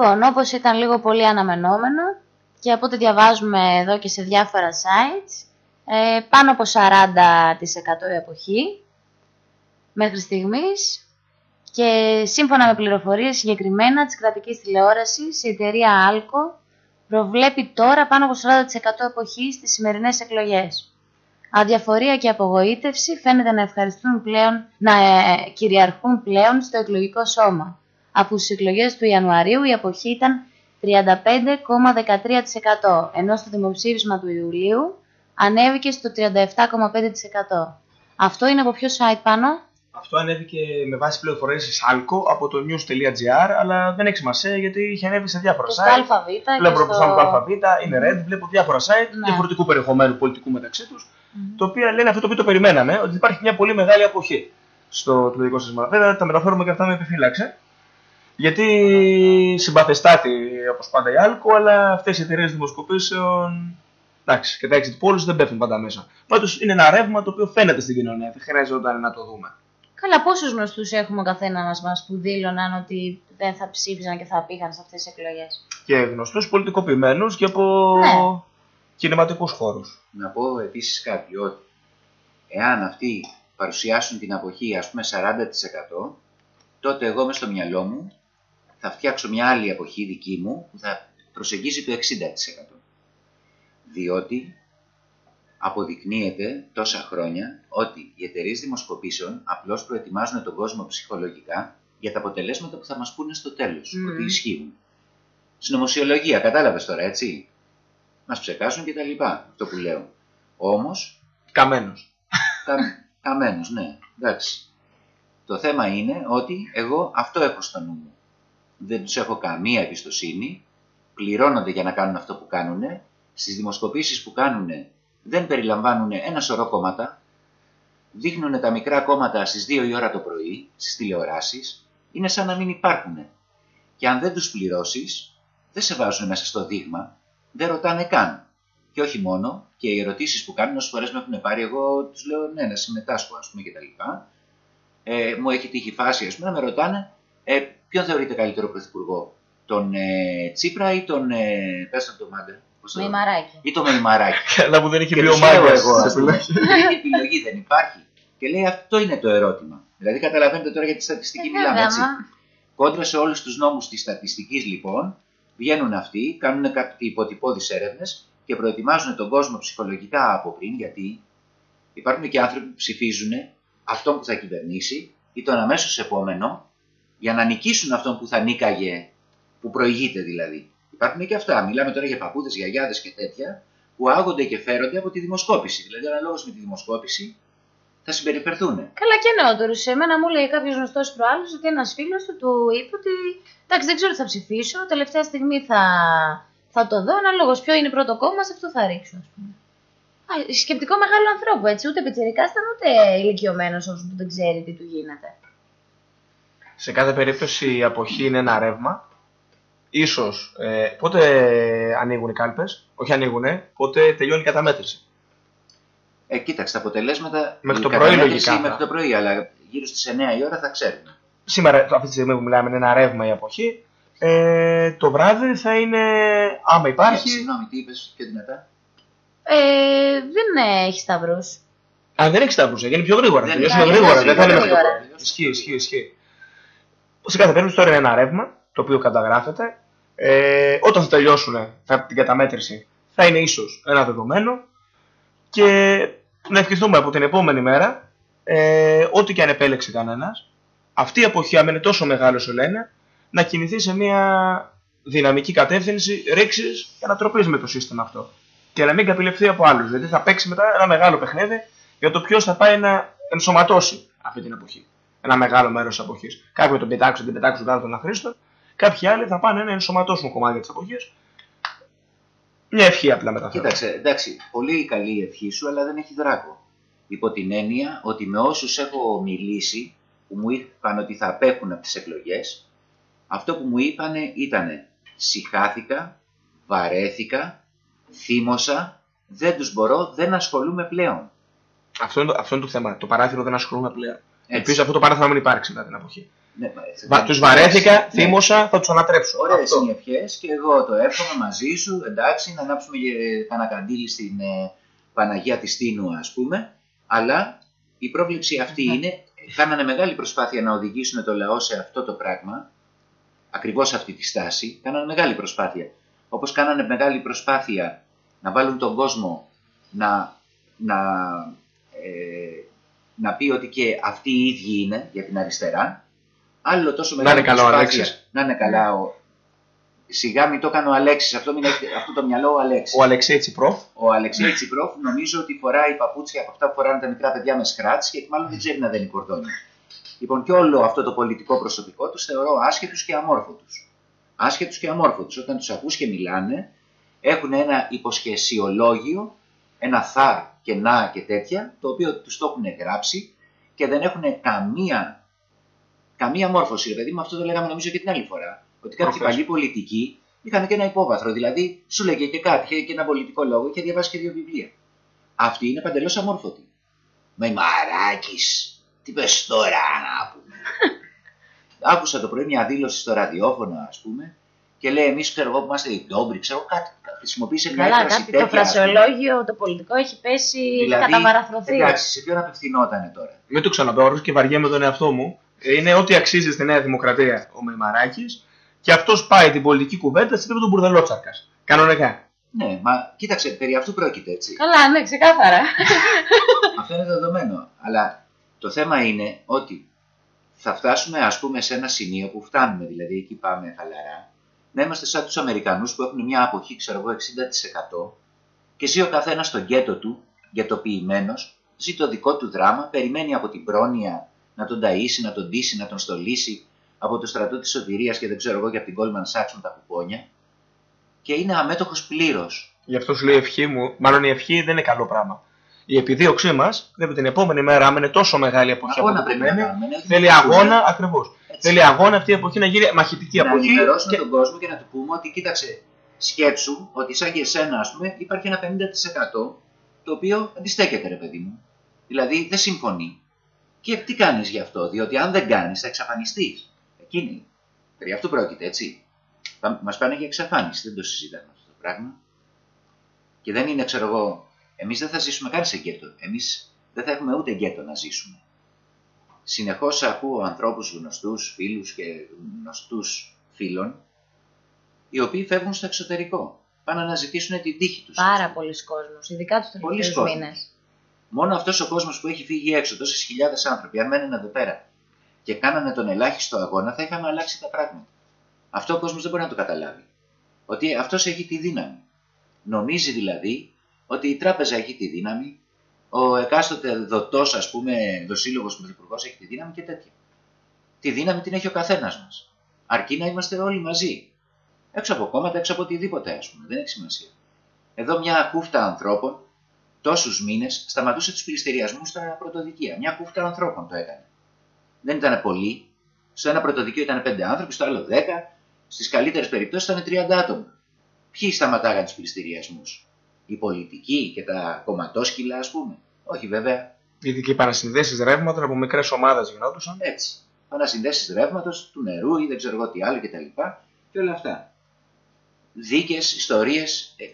Λοιπόν, όπως ήταν λίγο πολύ αναμενόμενο και από ό,τι διαβάζουμε εδώ και σε διάφορα sites, ε, πάνω από 40% η αποχή μέχρι στιγμής και σύμφωνα με πληροφορίες συγκεκριμένα της κρατικής τηλεόρασης, η εταιρεία Άλκο προβλέπει τώρα πάνω από 40% αποχή στις σημερινές εκλογές. Αδιαφορία και απογοήτευση φαίνεται να, ευχαριστούν πλέον, να ε, κυριαρχούν πλέον στο εκλογικό σώμα αφού στις εκλογές του Ιανουαρίου η αποχή ήταν 35,13%, ενώ στο δημοψήφισμα του Ιουλίου ανέβηκε στο 37,5%. Αυτό είναι από ποιο site πάνω; Αυτό ανέβηκε με βάση πληροφορίες της Alco από το news.gr, αλλά δεν έχει σημασία γιατί είχε ανέβει σε διάφορα Και στο site. ΑΒ Βλέπω και στο... στο ΑΒ, είναι red, βλέπω διάφορα site Ναι. διαφορετικού περιεχομένου πολιτικού μεταξύ τους, το οποίο λένε αυτό το οποίο το περιμέναμε, ότι υπάρχει μια πολύ μεγάλη αποχή στο τηλεοπτικό σύστημα. Βέβαια τα μεταφέρουμε και αυτά με επιφύλαξη. Γιατί συμπαθεστάτη όπως πάντα η Άλκο, αλλά αυτές οι εταιρείες δημοσκοπήσεων. Εντάξει, και τα exit polls δεν πέφτουν πάντα μέσα. Πάντως είναι ένα ρεύμα το οποίο φαίνεται στην κοινωνία. Δεν χρειάζεται να το δούμε. Καλά, πόσους γνωστούς έχουμε ο καθένας μας που δήλωναν ότι δεν θα ψήφιζαν και θα πήγαν σε αυτές τις εκλογές; Και γνωστούς πολιτικοποιημένους και από Ναι. κινηματικούς χώρους. Να πω επίσης κάτι, ότι εάν αυτοί παρουσιάσουν την αποχή ας πούμε 40%, τότε εγώ μες στο μυαλό μου θα φτιάξω μια άλλη αποχή δική μου που θα προσεγγίζει το 60%. Διότι αποδεικνύεται τόσα χρόνια ότι οι εταιρείες δημοσκοπήσεων απλώς προετοιμάζουν τον κόσμο ψυχολογικά για τα αποτελέσματα που θα μας πούνε στο τέλος, Μμμ. ότι ισχύουν. Συνωμοσιολογία, κατάλαβες τώρα, έτσι; Μας ψεκάσουν και τα λοιπά, αυτό που λέω. Όμως, Καμένος. Κα... Καμένος, ναι. Εντάξει. Το θέμα είναι ότι εγώ αυτό έχω στο νου μου. Δεν τους έχω καμία εμπιστοσύνη. Πληρώνονται για να κάνουν αυτό που κάνουν. Στις δημοσκοπήσεις που κάνουν δεν περιλαμβάνουν ένα σωρό κόμματα. Δείχνουν τα μικρά κόμματα στις 2 η ώρα το πρωί, στις τηλεοράσεις. Είναι σαν να μην υπάρχουν. Και αν δεν τους πληρώσεις, δεν σε βάζουν μέσα στο δείγμα. Δεν ρωτάνε καν. Και όχι μόνο, και οι ερωτήσεις που κάνουν, όσες φορές με έχουν πάρει, εγώ τους λέω ναι, να συμμετάσχω, ας πούμε κτλ. Ε, μου έχει τύχει φάση, ας πούμε, να με ρωτάνε ε, ποιον θεωρείτε καλύτερο πρωθυπουργό, τον ε, Τσίπρα ή τον. Ε, πες τον το μάντερ, πώς το- Με ημαράκι. ή τον Μεϊμαράκη. [laughs] Αλλά που δεν είχε Και πει ο τους λέω Μάγκας εγώ, σε ας πούμε, [laughs] [laughs] επιλογή. «Τρίτη επιλογή δεν υπάρχει. Και λέει αυτό είναι το ερώτημα. Δηλαδή καταλαβαίνετε τώρα για τη στατιστική Ε, μιλάμε βέβαια, έτσι. μα. Κόντρα σε όλους τους νόμους της στατιστικής λοιπόν, βγαίνουν αυτοί, κάνουν κάτι υποτυπώδεις έρευνες και προετοιμάζουν τον κόσμο ψυχολογικά από πριν, γιατί υπάρχουν και άνθρωποι που ψηφίζουν αυτόν που θα κυβερνήσει ή τον αμέσως επόμενο για να νικήσουν αυτόν που θα νίκαγε, που προηγείται δηλαδή. Υπάρχουν και αυτά. Μιλάμε τώρα για παππούδες, γιαγιάδες και τέτοια που άγονται και φέρονται από τη δημοσκόπηση. Δηλαδή, αναλόγως με τη δημοσκόπηση, θα συμπεριφερθούν. Καλά και νεότερου. Εμένα μου λέει κάποιος γνωστός προάλλου ότι ένας φίλος του του είπε ότι εντάξει, δεν ξέρω τι θα ψηφίσω. Τελευταία στιγμή θα, θα το δω. Αναλόγως ποιο είναι πρώτο κόμμα, σε αυτό θα ρίξω, ας πούμε. Α, σκεπτικό μεγάλο ανθρώπου, έτσι. Ούτε πιτσερικά ήταν ούτε ηλικιωμένος όσο που δεν ξέρει τι του γίνεται. Σε κάθε περίπτωση η αποχή είναι ένα ρεύμα. Ίσως, ε, πότε ανοίγουν οι κάλπες, όχι ανοίγουνε, πότε τελειώνει η καταμέτρηση. Ε, κοίταξε, τα αποτελέσματα. Μέχρι η το πρωί καταμέτρηση λογικά. Μέχρι το πρωί, αλλά γύρω στις 9 η ώρα θα ξέρουμε. Σήμερα, αυτή τη στιγμή που μιλάμε, είναι ένα ρεύμα η αποχή. Ε, το βράδυ θα είναι, άμα Ε, υπάρχει, Συγγνώμη, τι είπες πιο δυνατά. Ε, δεν ε, έχει σταυρούς. αν δεν έχει σταύρους, θα γίνει πιο γρήγορα. Δεν Τελειώσουμε είναι. γρήγορα, Δεν δεν θα είναι είναι μέχρι το γρήγορα. πρωί. Ισχύει, ισχύει, ισχύει. Σε κάθε περίπτωση τώρα είναι ένα ρεύμα, το οποίο καταγράφεται. Ε, όταν θα τελειώσουν θα, την καταμέτρηση, θα είναι ίσως ένα δεδομένο και να ευχηθούμε από την επόμενη μέρα, ε, ό,τι και αν επέλεξε κανένας, αυτή η αποχή, αν είναι τόσο μεγάλη όσο λένε, να κινηθεί σε μια δυναμική κατεύθυνση ρήξης και ανατροπή με το σύστημα αυτό. Και να μην καπηλευθεί από άλλους. Δηλαδή θα παίξει μετά ένα μεγάλο παιχνίδι για το ποιος θα πάει να ενσωματώσει αυτή την εποχή. Ένα μεγάλο μέρος της εποχή. Κάποιοι θα τον πετάξουν, την πετάξουν κάτω τον αχρήστο. Κάποιοι άλλοι θα πάνε να ενσωματώσουν κομμάτια της εποχή. Μια ευχή απλά μεταφέρω. Κοίταξε, εντάξει, πολύ καλή η ευχή σου, αλλά δεν έχει δράκο. Υπό την έννοια ότι με όσους έχω μιλήσει, που μου είπαν ότι θα απέχουν από τις εκλογές, αυτό που μου είπαν ήταν συχάθηκα, βαρέθηκα, θύμωσα, δεν τους μπορώ, δεν ασχολούμαι πλέον. Αυτό, είναι το, αυτό είναι το θέμα. Το παράθυρο δεν ασχολούμαι πλέον. Έτσι. Ελπίζω αυτό το παράθυρο να μην υπάρξει μετά την εποχή. Ναι, Βα, τους βαρέθηκα, Ναι. θύμωσα, θα τους ανατρέψω. Ωραίες Αυτό. είναι οι ευχές και εγώ το εύχομαι μαζί σου, εντάξει, να ανάψουμε ε, κανένα καντήλι στην ε, Παναγία της Τίνου ας πούμε, αλλά η πρόβλεψη αυτή είναι, κάνανε μεγάλη προσπάθεια να οδηγήσουν το λαό σε αυτό το πράγμα, ακριβώς αυτή τη στάση, κάνανε μεγάλη προσπάθεια. Όπως κάνανε μεγάλη προσπάθεια να βάλουν τον κόσμο να, να, ε, να πει ότι και αυτοί οι ίδιοι είναι για την αριστερά, άλλο τόσο Να μεγάλη είναι καλά ο προσπάθεια Αλέξης. να είναι καλά ο, Σιγά μην το έκανε ο Αλέξης, αυτό, μην έχει, αυτό το μυαλό ο Αλέξης. Ο Αλεξέη Τσιπρόφ. Ο Αλεξέη Τσιπρόφ νομίζω ότι φοράει παπούτσια από αυτά που φοράνε τα μικρά παιδιά με σκράτς και μάλλον δεν ξέρει να δένει κορδόνια. Λοιπόν, και όλο αυτό το πολιτικό προσωπικό τους θεωρώ άσχετους και αμόρφωτους. Άσχετους και αμόρφωτους. Όταν τους ακούς και μιλάνε, έχουν ένα υποσχεσιολόγιο, ένα θα και να και τέτοια, το οποίο τους το έχουν γράψει και δεν έχουν καμία, καμία μόρφωση. Ρε παιδί μου, αυτό το λέγαμε νομίζω και την άλλη φορά. Ότι κάποιοι Προχθές. παλιοί πολιτικοί είχαν και ένα υπόβαθρο. Δηλαδή, σου λέγε και κάτι, είχε και ένα πολιτικό λόγο, είχε διαβάσει και δύο βιβλία. Αυτή είναι παντελώς αμόρφωτη. Με μαράκι, τι πες τώρα να πούμε. [laughs] Άκουσα το πρωί μια δήλωση στο ραδιόφωνο, ας πούμε, και λέει: Εμείς ξέρω εγώ που είμαστε οι ντόμπροι, ξέρω κάτι. Χρησιμοποίησε μια Καλά, έκφραση κάτι τέτοια. το ας πούμε. φρασιολόγιο, το πολιτικό έχει πέσει, Δηλαδή, έχει καταβαραθρωθεί. Εντάξει, σε ποιον απευθυνόταν τώρα; Μην το ξαναπώ, και βαριέμαι τον εαυτό μου. Είναι ό,τι αξίζει στη Νέα Δημοκρατία ο Μεϊμαράκη και αυτός πάει την πολιτική κουβέντα σε επίπεδο μπουρδελότσαρκα. Κανονικά. Ναι, μα κοίταξε, περί αυτού πρόκειται έτσι. Καλά, ναι, ξεκάθαρα. [laughs] Αυτό είναι δεδομένο. Αλλά το θέμα είναι ότι θα φτάσουμε ας πούμε σε ένα σημείο που φτάνουμε, δηλαδή εκεί πάμε χαλαρά, να είμαστε σαν τους Αμερικανούς που έχουν μια αποχή, ξέρω εγώ, 60% και ζει ο καθένας στο γκέτο του, γετοποιημένος, ζει το δικό του δράμα, περιμένει από την πρόνοια να τον ταΐσει, να τον ντύσει, να τον στολίσει, από το στρατό της σωτηρίας και δεν ξέρω εγώ και από την Goldman Sachs με τα κουπόνια και είναι αμέτωχος πλήρως. Γι' αυτό σου λέει η ευχή μου, μάλλον η ευχή δεν είναι καλό πράγμα. Η επιδίωξή μας, βέβαια την επόμενη μέρα, άμα είναι τόσο μεγάλη εποχή Αγώνα πρέπει να αποκομμένη, κάνουμε. ναι, θέλει δεν μπορούμε. αγώνα ακριβώς. Έτσι. Θέλει αγώνα αυτή η εποχή να γίνει μαχητική να εποχή. ενημερώσουμε και- τον κόσμο και να του πούμε ότι κοίταξε, σκέψου ότι σαν και εσένα, ας πούμε, υπάρχει ένα 50% το οποίο αντιστέκεται, ρε παιδί μου. Δηλαδή δεν συμφωνεί. Και τι κάνεις γι' αυτό, διότι αν δεν κάνεις θα εξαφανιστείς. Εκείνη. Περί αυτού πρόκειται, έτσι. Μας πάνε για εξαφάνιση, δεν το συζητάμε αυτό το πράγμα. Και δεν είναι, ξέρω εγώ, εμείς δεν θα ζήσουμε καν σε γκέτο. Εμείς δεν θα έχουμε ούτε γκέτο να ζήσουμε. Συνεχώς ακούω ανθρώπους γνωστούς, φίλους και γνωστούς φίλων, οι οποίοι φεύγουν στο εξωτερικό. Πάνε να ζητήσουν την τύχη τους. Πάρα πολλοί κόσμος, ειδικά τους Πολλοί τελευταίους κόσμος. μήνες. Μόνο αυτός ο κόσμος που έχει φύγει έξω, τόσες χιλιάδες άνθρωποι, αν μένουν εδώ πέρα και κάνανε τον ελάχιστο αγώνα, θα είχαμε αλλάξει τα πράγματα. Αυτό ο κόσμος δεν μπορεί να το καταλάβει. Ότι αυτός έχει τη δύναμη. Νομίζει δηλαδή ότι η τράπεζα έχει τη δύναμη, ο εκάστοτε δοτός, ας πούμε, δοσύλλογος πρωθυπουργός έχει τη δύναμη και τέτοια. Τη δύναμη την έχει ο καθένας μας. Αρκεί να είμαστε όλοι μαζί. Έξω από κόμματα, έξω από οτιδήποτε, ας πούμε. Δεν έχει σημασία. Εδώ μια κούφτα ανθρώπων τόσους μήνες σταματούσε τους πληστηριασμούς στα πρωτοδικεία. Μια κούφτα ανθρώπων το έκανε. Δεν ήταν πολλοί. Στο ένα πρωτοδικείο ήταν 5 άνθρωποι, στο άλλο 10. Στις καλύτερες περιπτώσεις ήταν 30 άτομα. Ποιοι σταματάγαν τους πληστηριασμούς, Οι πολιτικοί και τα κομματόσκυλα, ας πούμε. Όχι βέβαια. Γιατί και οι παρασυνδέσεις ρεύματο από μικρές ομάδες γινόντουσαν. Έτσι. Παρασυνδέσεις ρεύματος, του νερού ή δεν ξέρω εγώ τι άλλο κτλ. Και, και όλα αυτά. Δίκες, ιστορίες, ε,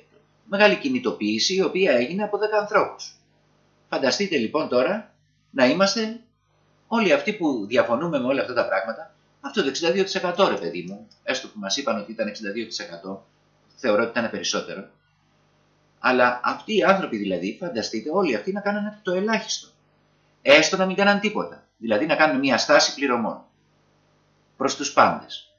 μεγάλη κινητοποίηση η οποία έγινε από 10 ανθρώπους. Φανταστείτε λοιπόν τώρα να είμαστε όλοι αυτοί που διαφωνούμε με όλα αυτά τα πράγματα, αυτό το 62% ρε παιδί μου, έστω που μας είπαν ότι ήταν 62%, θεωρώ ότι ήταν περισσότερο, αλλά αυτοί οι άνθρωποι δηλαδή, φανταστείτε, όλοι αυτοί να κάνανε το ελάχιστο. Έστω να μην κάναν τίποτα. Δηλαδή να κάνουν μια στάση πληρωμών προς τους πάντες.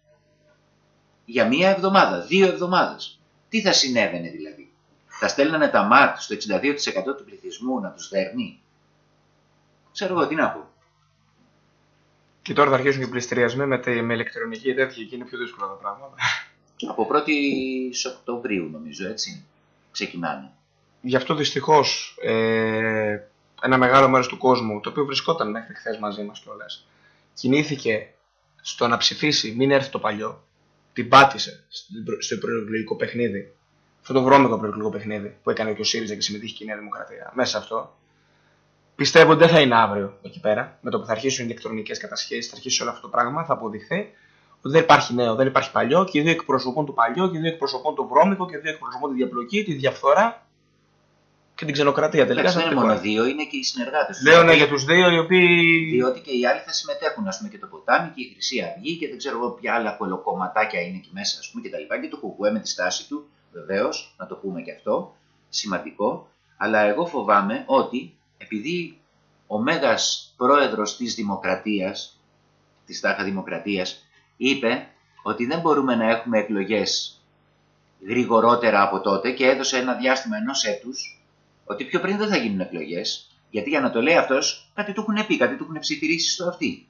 Για μία εβδομάδα, δύο εβδομάδες. Τι θα συνέβαινε δηλαδή. Θα στέλνανε τα ΜΑΤ στο 62% του πληθυσμού να τους δέρνει. Ξέρω εγώ τι να πω. Και τώρα θα αρχίσουν και πληστηριασμοί με, με ηλεκτρονική τέτοια και είναι πιο δύσκολα τα πράγματα. Από 1η Οκτωβρίου νομίζω έτσι ξεκινάνε. Γι' αυτό δυστυχώς ε, ένα μεγάλο μέρος του κόσμου, το οποίο βρισκόταν μέχρι χθες μαζί μας κιόλας, κινήθηκε στο να ψηφίσει μην έρθει το παλιό, την πάτησε στο προεκλογικό παιχνίδι, αυτό το βρώμικο προεκλογικό παιχνίδι που έκανε και ο ΣΥΡΙΖΑ και συμμετείχε και η Νέα Δημοκρατία μέσα σε αυτό. Πιστεύω ότι δεν θα είναι αύριο εκεί πέρα, με το που θα αρχίσουν οι ηλεκτρονικές κατασχέσεις, θα αρχίσει όλο αυτό το πράγμα, θα αποδειχθεί ότι δεν υπάρχει νέο, δεν υπάρχει παλιό και οι δύο εκπροσωπούν το παλιό και οι δύο εκπροσωπούν το βρώμικο και οι δύο εκπροσωπούν τη διαπλοκή, τη διαφθορά και την ξενοκρατία τελικά. Δεν είναι μόνο δύο, είναι και οι συνεργάτες του. Λέω ναι, για τους δύο οι οποίοι. Διότι και οι άλλοι θα συμμετέχουν, ας πούμε, και το ποτάμι και η Χρυσή Αυγή και δεν ξέρω εγώ ποια άλλα κολοκομματάκια είναι εκεί μέσα, ας πούμε, και τα λοιπά. Και το κουκουέ με τη στάση του, βεβαίως, να το πούμε και αυτό, σημαντικό. Αλλά εγώ φοβάμαι ότι επειδή ο μέγας πρόεδρος της Δημοκρατίας, της Τάχα Δημοκρατίας, είπε ότι δεν μπορούμε να έχουμε εκλογές γρηγορότερα από τότε και έδωσε ένα διάστημα ενός έτους ότι πιο πριν δεν θα γίνουν εκλογές γιατί για να το λέει αυτός κάτι του έχουν πει, κάτι του έχουν ψιθυρίσει στο αυτή.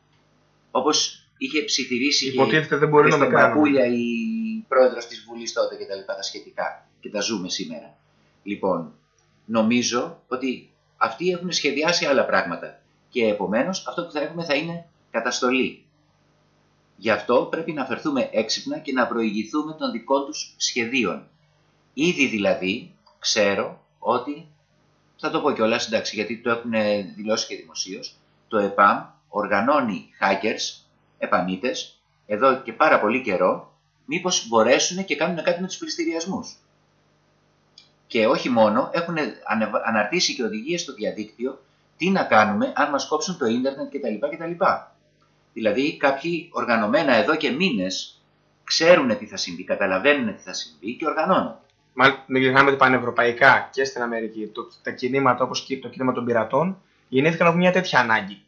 Όπως είχε ψιθυρίσει Υποτίθεται και, δεν μπορεί και να στην Παπούλια η πρόεδρος της Βουλής τότε και τα λοιπά τα σχετικά και τα ζούμε σήμερα. Λοιπόν, νομίζω ότι αυτοί έχουν σχεδιάσει άλλα πράγματα και επομένως αυτό που θα έχουμε θα είναι καταστολή. Γι' αυτό πρέπει να φερθούμε έξυπνα και να προηγηθούμε των δικών τους σχεδίων. Ήδη δηλαδή ξέρω ότι, θα το πω κιόλας εντάξει γιατί το έχουν δηλώσει και δημοσίως, το ΕΠΑΜ οργανώνει hackers, επανίτες, εδώ και πάρα πολύ καιρό, μήπως μπορέσουν και κάνουν κάτι με τους πληστηριασμούς. Και όχι μόνο, έχουν αναρτήσει και οδηγίες στο διαδίκτυο τι να κάνουμε αν μας κόψουν το ίντερνετ κτλ. Δηλαδή κάποιοι οργανωμένα εδώ και μήνες ξέρουν τι θα συμβεί, καταλαβαίνουν τι θα συμβεί και οργανώνουν. Μα μην ξεχνάμε ότι πανευρωπαϊκά και στην Αμερική το, τα κινήματα όπως και το κίνημα των πειρατών γεννήθηκαν από μια τέτοια ανάγκη.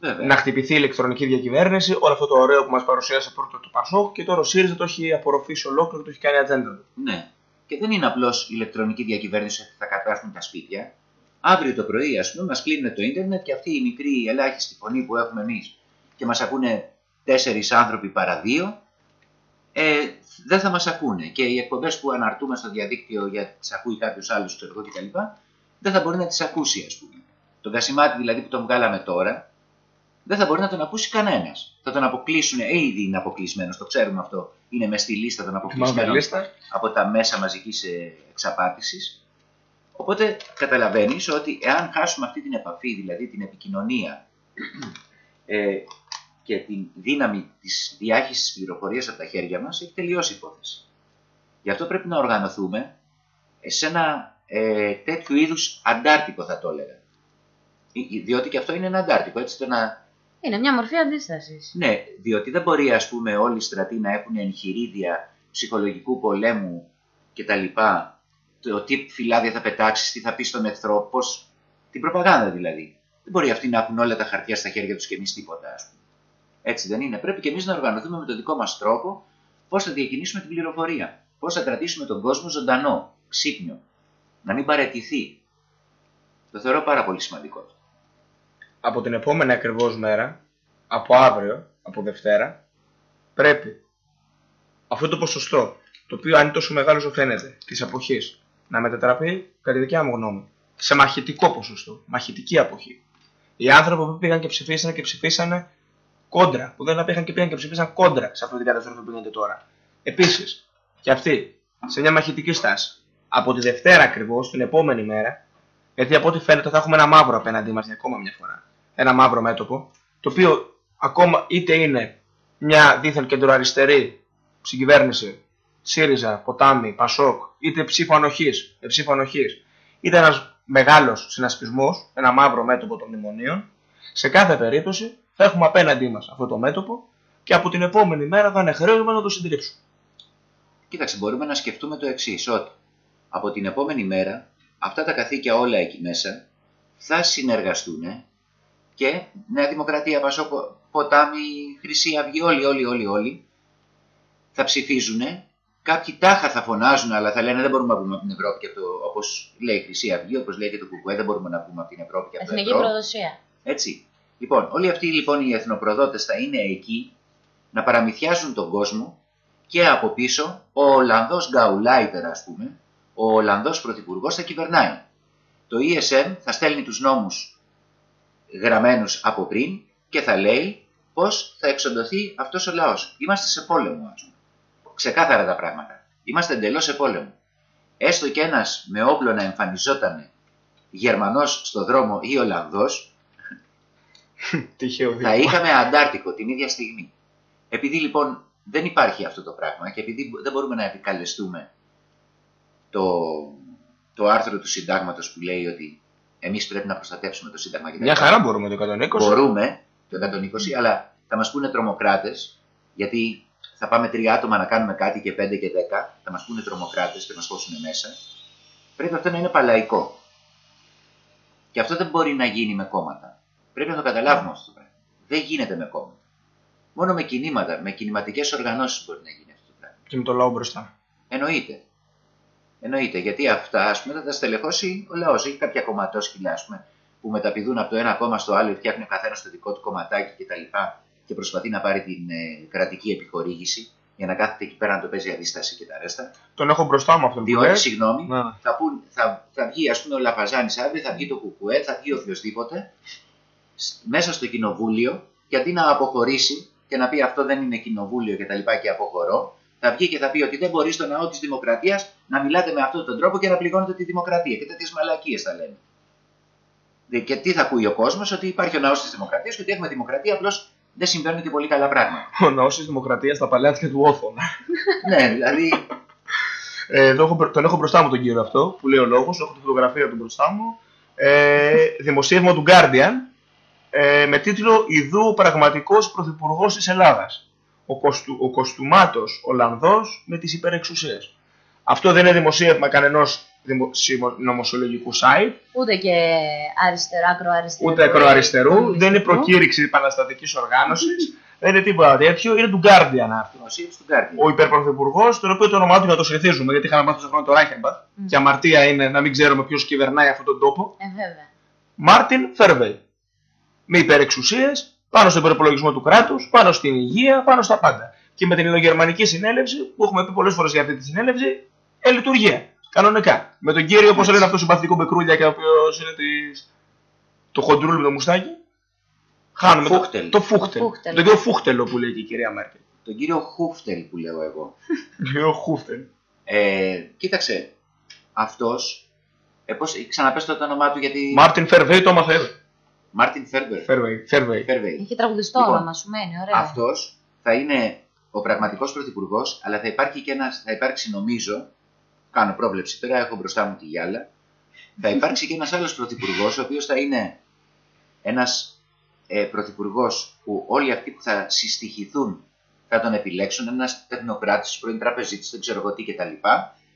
Βέβαια. Να χτυπηθεί η ηλεκτρονική διακυβέρνηση, όλο αυτό το ωραίο που μας παρουσίασε πρώτο το Πασόκ και τώρα ο ΣΥΡΙΖΑ το έχει απορροφήσει ολόκληρο και το έχει κάνει ατζέντα του. Ναι. Και δεν είναι απλώς η ηλεκτρονική διακυβέρνηση ότι θα κατάσχουν τα σπίτια. Αύριο το πρωί, ας πούμε, μας κλείνουν το ίντερνετ και αυτή η μικρή ελάχιστη φωνή που έχουμε εμείς και μας ακούνε τέσσερις άνθρωποι παρά δύο, ε, δεν θα μας ακούνε. Και οι εκπομπές που αναρτούμε στο διαδίκτυο για τις ακούει κάποιος άλλος, ξέρω εγώ κτλ., δεν θα μπορεί να τις ακούσει, ας πούμε. Το κασιμάτι δηλαδή που τον βγάλαμε τώρα, δεν θα μπορεί να τον ακούσει κανένας. Θα τον αποκλείσουν, ε, ήδη είναι αποκλεισμένος, το ξέρουμε αυτό. Είναι μες στη λίστα των αποκλεισμένων από τα μέσα μαζικής εξαπάτησης. Οπότε καταλαβαίνεις ότι εάν χάσουμε αυτή την επαφή, δηλαδή την επικοινωνία ε, και την δύναμη της διάχυσης της πληροφορίας από τα χέρια μας, έχει τελειώσει η υπόθεση. Γι' αυτό πρέπει να οργανωθούμε σε ένα ε, τέτοιου είδους αντάρτικο θα το έλεγα. Διότι και αυτό είναι ένα αντάρτικο, έτσι το να... Είναι μια μορφή αντίστασης. Ναι, διότι δεν μπορεί ας πούμε όλοι οι στρατοί να έχουν εγχειρίδια ψυχολογικού πολέμου κτλ. Το τι φυλάδια θα πετάξεις, τι θα πεις στον εχθρό, πώς... την προπαγάνδα δηλαδή. Δεν μπορεί αυτοί να έχουν όλα τα χαρτιά στα χέρια τους και εμείς τίποτα, ας πούμε. Έτσι δεν είναι. Πρέπει και εμείς να οργανωθούμε με τον δικό μας τρόπο πώς θα διακινήσουμε την πληροφορία. Πώς θα κρατήσουμε τον κόσμο ζωντανό, ξύπνιο. Να μην παρετηθεί. Το θεωρώ πάρα πολύ σημαντικό. Από την επόμενη ακριβώς μέρα, από αύριο, από Δευτέρα, πρέπει αυτό το ποσοστό, το οποίο αν είναι τόσο μεγάλος όσο φαίνεται, της αποχής, να μετατραπεί, κατά τη δικιά μου γνώμη, σε μαχητικό ποσοστό, μαχητική αποχή. Οι άνθρωποι που πήγαν και ψηφίσανε και ψηφίσανε κόντρα, που δεν πήγαν και πήγαν και ψηφίσαν κόντρα σε αυτή την καταστροφή που γίνεται τώρα. Επίσης, και αυτοί, σε μια μαχητική στάση, από τη Δευτέρα ακριβώς, την επόμενη μέρα, γιατί από ό,τι φαίνεται θα έχουμε ένα μαύρο απέναντί μας για ακόμα μια φορά. Ένα μαύρο μέτωπο, το οποίο ακόμα είτε είναι μια δίθεν κεντροαριστερή συγκυβέρνηση, ΣΥΡΙΖΑ, Ποτάμι, Πασόκ, είτε ψήφο ανοχής, ε, ψήφο ανοχής, είτε ένας μεγάλος συνασπισμός, ένα μαύρο μέτωπο των μνημονίων, σε κάθε περίπτωση θα έχουμε απέναντί μας αυτό το μέτωπο και από την επόμενη μέρα θα είναι χρέο μα να το συντρίψουμε. Κοίταξε, μπορούμε να σκεφτούμε το εξής, ότι από την επόμενη μέρα αυτά τα καθήκια όλα εκεί μέσα θα συνεργαστούν και Νέα Δημοκρατία, Πασό, Ποτάμι, Χρυσή Αυγή, όλοι, όλοι, όλοι, όλοι θα ψηφίζουν. Κάποιοι τάχα θα φωνάζουν, αλλά θα λένε δεν μπορούμε να πούμε από την Ευρώπη και αυτό, όπως λέει η Χρυσή Αυγή, όπως λέει και το Κουκουέ, δεν μπορούμε να πούμε από την Ευρώπη και αυτό. Εθνική προδοσία. Έτσι. Λοιπόν, όλοι αυτοί λοιπόν οι εθνοπροδότες θα είναι εκεί να παραμυθιάζουν τον κόσμο και από πίσω ο Ολλανδός Γκαουλάιτερ ας πούμε, ο Ολλανδός Πρωθυπουργός θα κυβερνάει. Το ESM θα στέλνει τους νόμους γραμμένους από πριν και θα λέει πώς θα εξοντωθεί αυτός ο λαός. Είμαστε σε πόλεμο, ας πούμε. Ξεκάθαρα τα πράγματα. Είμαστε εντελώς σε πόλεμο. Έστω και ένας με όπλο να εμφανιζόταν Γερμανός στο δρόμο ή Ολλανδός, [laughs] θα είχαμε Αντάρτικο την ίδια στιγμή. Επειδή λοιπόν δεν υπάρχει αυτό το πράγμα και επειδή δεν μπορούμε να επικαλεστούμε το, το άρθρο του συντάγματος που λέει ότι εμείς πρέπει να προστατεύσουμε το σύνταγμα. Μια χαρά μπορούμε το 120. Μπορούμε το 120, αλλά θα μας πούνε τρομοκράτες, γιατί θα πάμε τρία άτομα να κάνουμε κάτι και πέντε και δέκα, θα μας πούνε τρομοκράτες και μας χώσουν μέσα. Πρέπει αυτό να είναι παλαϊκό. Και αυτό δεν μπορεί να γίνει με κόμματα. Πρέπει να το καταλάβουμε αυτό το πράγμα. Δεν γίνεται με κόμματα. Μόνο με κινήματα, με κινηματικές οργανώσεις μπορεί να γίνει αυτό το πράγμα. Και με το λαό μπροστά. Εννοείται. Εννοείται. Γιατί αυτά ας πούμε, θα τα στελεχώσει ο λαός. Έχει κάποια κομματόσκυλα ας πούμε, που μεταπηδούν από το ένα κόμμα στο άλλο, φτιάχνουν καθένας το δικό του κομματάκι κτλ. Και, και προσπαθεί να πάρει την ε, κρατική επιχορήγηση για να κάθεται εκεί πέρα να το παίζει αντίσταση και τα ρέστα. Τον έχω μπροστά μου αυτόν Διότι, συγγνώμη, ναι. θα, πούν, θα, θα βγει ας πούμε ο Λαφαζάνη αύριο, θα βγει το Κουκουέ, θα βγει οποιοδήποτε μέσα στο κοινοβούλιο και αντί να αποχωρήσει και να πει αυτό δεν είναι κοινοβούλιο και τα λοιπά και αποχωρώ, θα βγει και θα πει ότι δεν μπορεί στο ναό της δημοκρατίας να μιλάτε με αυτόν τον τρόπο και να πληγώνετε τη δημοκρατία. Και τέτοιες μαλακίες θα λένε. Και τι θα ακούει ο κόσμος, ότι υπάρχει ο ναός της δημοκρατίας και ότι έχουμε δημοκρατία, απλώς δεν συμβαίνουν και πολύ καλά πράγματα. Ο ναός της δημοκρατίας στα παλιά του Όθωνα. ναι, δηλαδή. Ε, έχω, τον έχω μπροστά μου τον κύριο αυτό που λέει ο λόγος, έχω τη φωτογραφία του μπροστά μου. Ε, δημοσίευμα του Guardian ε, με τίτλο «Ιδού ο πραγματικός πρωθυπουργός της Ελλάδας». Ο, Κοστου, ο Κοστούμάτος Ολλανδός με τις υπερεξουσίες. Αυτό δεν είναι δημοσίευμα κανενός νομοσιολογικού site. Ούτε και αριστερά, ακροαριστερού. Ούτε ακροαριστερού. Δεν είναι προκήρυξη επαναστατικής οργάνωσης. δεν είναι τίποτα τέτοιο. Είναι του Guardian αυτό. Ο υπερπρωθυπουργό, τον οποίο το όνομά του να το συνηθίζουμε, γιατί είχαμε μάθει χρόνο το Ράιχεμπαθ. Mm. Και αμαρτία είναι να μην ξέρουμε ποιος κυβερνάει αυτόν τον τόπο. Ε, βέβαια. Μάρτιν Φέρβεϊ με υπερεξουσίες πάνω στον προπολογισμό του κράτους, πάνω στην υγεία, πάνω στα πάντα. Και με την Ινδογερμανική συνέλευση, που έχουμε πει πολλές φορές για αυτή τη συνέλευση, ε, λειτουργία. Κανονικά. Με τον κύριο, όπως λένε αυτό συμπαθητικό Μπεκρούλια και ο οποίος είναι της... το χοντρούλ με το μουστάκι. Χάνουμε Φούχτελ. το, το Φούχτελ. Τον κύριο Φούχτελο που λέει και η κυρία Μέρκελ. Τον κύριο Χούφτελ που λέω εγώ. Τον [laughs] κύριο Χούφτελ. Ε, κοίταξε, αυτό. Ε, πώς, ξαναπες το όνομά του γιατί. Μάρτιν Φερβέη το έμαθε Μάρτιν Φέρβεϊ. Φέρβεϊ. Έχει τραγουδιστό λοιπόν, όνομα, σου μένει, ωραία. Αυτός θα είναι ο πραγματικός πρωθυπουργός, αλλά θα, υπάρχει και ένας, θα υπάρξει νομίζω, κάνω πρόβλεψη τώρα, έχω μπροστά μου τη γυάλα, θα υπάρξει και ένας άλλος πρωθυπουργός, ο οποίος θα είναι ένας ε, πρωθυπουργός που όλοι αυτοί που θα συστοιχηθούν θα τον επιλέξουν, ένας τεχνοκράτης, πρώην τραπεζίτης, δεν ξέρω εγώ τι κτλ.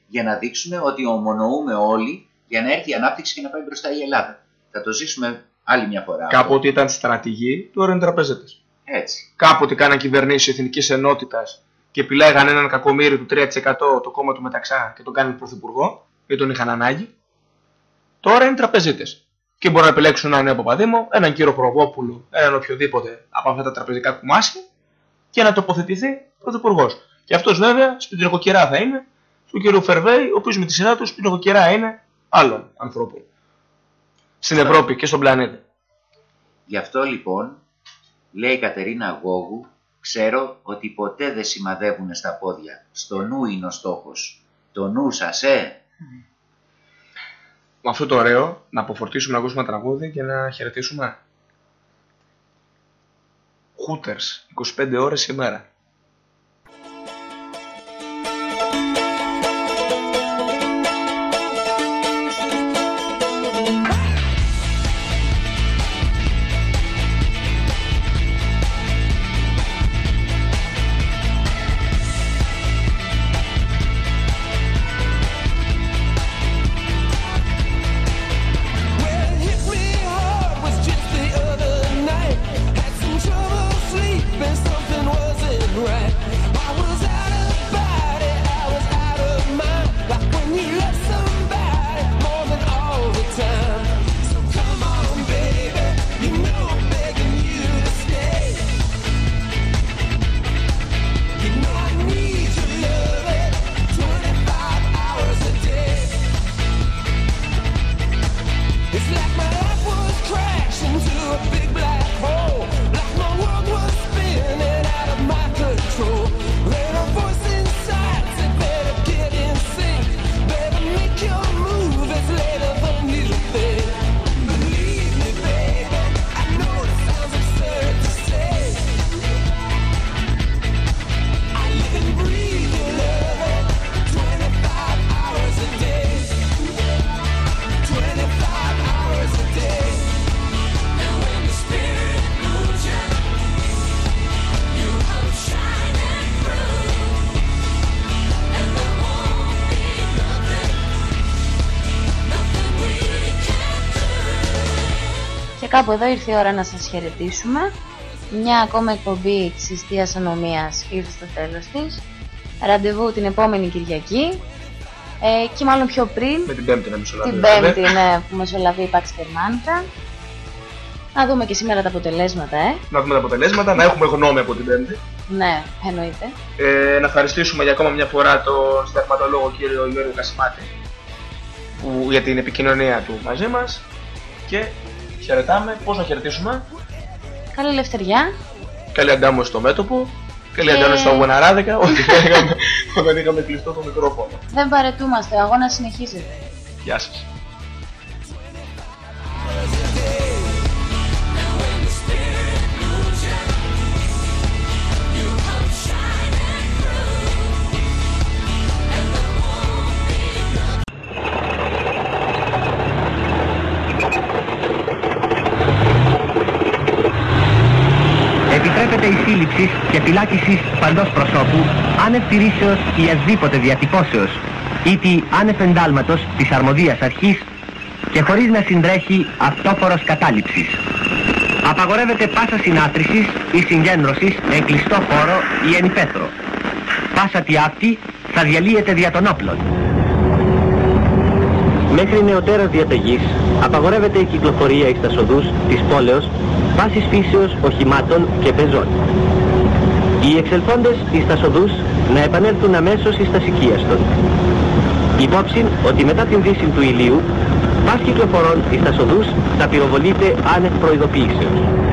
Για να δείξουν ότι ομονοούμε όλοι για να έρθει η ανάπτυξη και να πάει μπροστά η Ελλάδα. Θα το ζήσουμε άλλη μια φορά. Κάποτε ήταν στρατηγοί, τώρα είναι τραπεζίτες. Έτσι. Κάποτε κάναν κυβερνήσεις εθνικής ενότητας και επιλέγαν έναν κακομίρι του 3% το κόμμα του Μεταξά και τον κάνουν πρωθυπουργό, γιατί τον είχαν ανάγκη. Τώρα είναι τραπεζίτες. και μπορεί να επιλέξουν έναν νέο Παπαδήμο, έναν κύριο Προβόπουλο, έναν οποιοδήποτε από αυτά τα τραπεζικά κουμάσια και να τοποθετηθεί πρωθυπουργός. Και αυτός βέβαια στην νοικοκυρά θα είναι του κύριου Φερβέη, ο οποίος με τη σειρά του στην νοικοκυρά είναι άλλων ανθρώπων. Στην Ευρώπη και στον πλανήτη. Γι' αυτό λοιπόν, λέει η Κατερίνα Γόγου, ξέρω ότι ποτέ δεν σημαδεύουν στα πόδια. Στο νου είναι ο στόχος. Το νου σας, ε! Με αυτό το ωραίο, να αποφορτήσουμε να ακούσουμε τραγούδι και να χαιρετήσουμε. Hooters, 25 ώρες ημέρα. Κάπου εδώ ήρθε η ώρα να σας χαιρετήσουμε. Μια ακόμα εκπομπή της Ιστίας Ανομίας ήρθε στο τέλος της. Ραντεβού την επόμενη Κυριακή. Ε, και μάλλον πιο πριν, Με την Πέμπτη να μισολαβεί. την βέβαια. Πέμπτη, ναι, που μεσολαβεί η Pax Germanica. Να δούμε και σήμερα τα αποτελέσματα, ε. Να δούμε τα αποτελέσματα, να έχουμε γνώμη από την Πέμπτη. Ναι, εννοείται. Ε, να ευχαριστήσουμε για ακόμα μια φορά τον συνταγματολόγο κύριο Γιώργο Κασιμάτη που, για την επικοινωνία του μαζί μας και χαιρετάμε. Πώς να χαιρετήσουμε; Καλή ελευθεριά. Καλή αντάμωση στο μέτωπο. Καλή Και- αντάμωση στα γοναράδικα [laughs] όταν είχαμε, όταν είχαμε κλειστό το μικρόφωνο. Δεν παρετούμαστε, ο αγώνας συνεχίζεται. Γεια σας. Σύλληψη και φυλάκισης παντός προσώπου άνευ τηρήσεως ή ασδήποτε διατυπώσεως ή τη άνευ εντάλματος της αρμοδίας αρχής και χωρίς να συντρέχει αυτόφορος κατάληψης. Απαγορεύεται πάσα συνάθρησης ή συγκέντρωσης εν κλειστό χώρο ή εν υπαίθρο. Πάσα τι αυτή θα διαλύεται δια των όπλων. Μέχρι νεωτέρας διαταγής απαγορεύεται η κυκλοφορία εις τα οδούς της πόλεως βάσης φύσεως οχημάτων και πεζών. Οι εξελθόντες εις τα οδούς να επανέλθουν αμέσως εις τα σικίαστον. Υπόψη ότι μετά την δύση του ηλίου, πας κυκλοφορών εις τα οδούς θα πυροβολείται άνευ προειδοποιήσεως.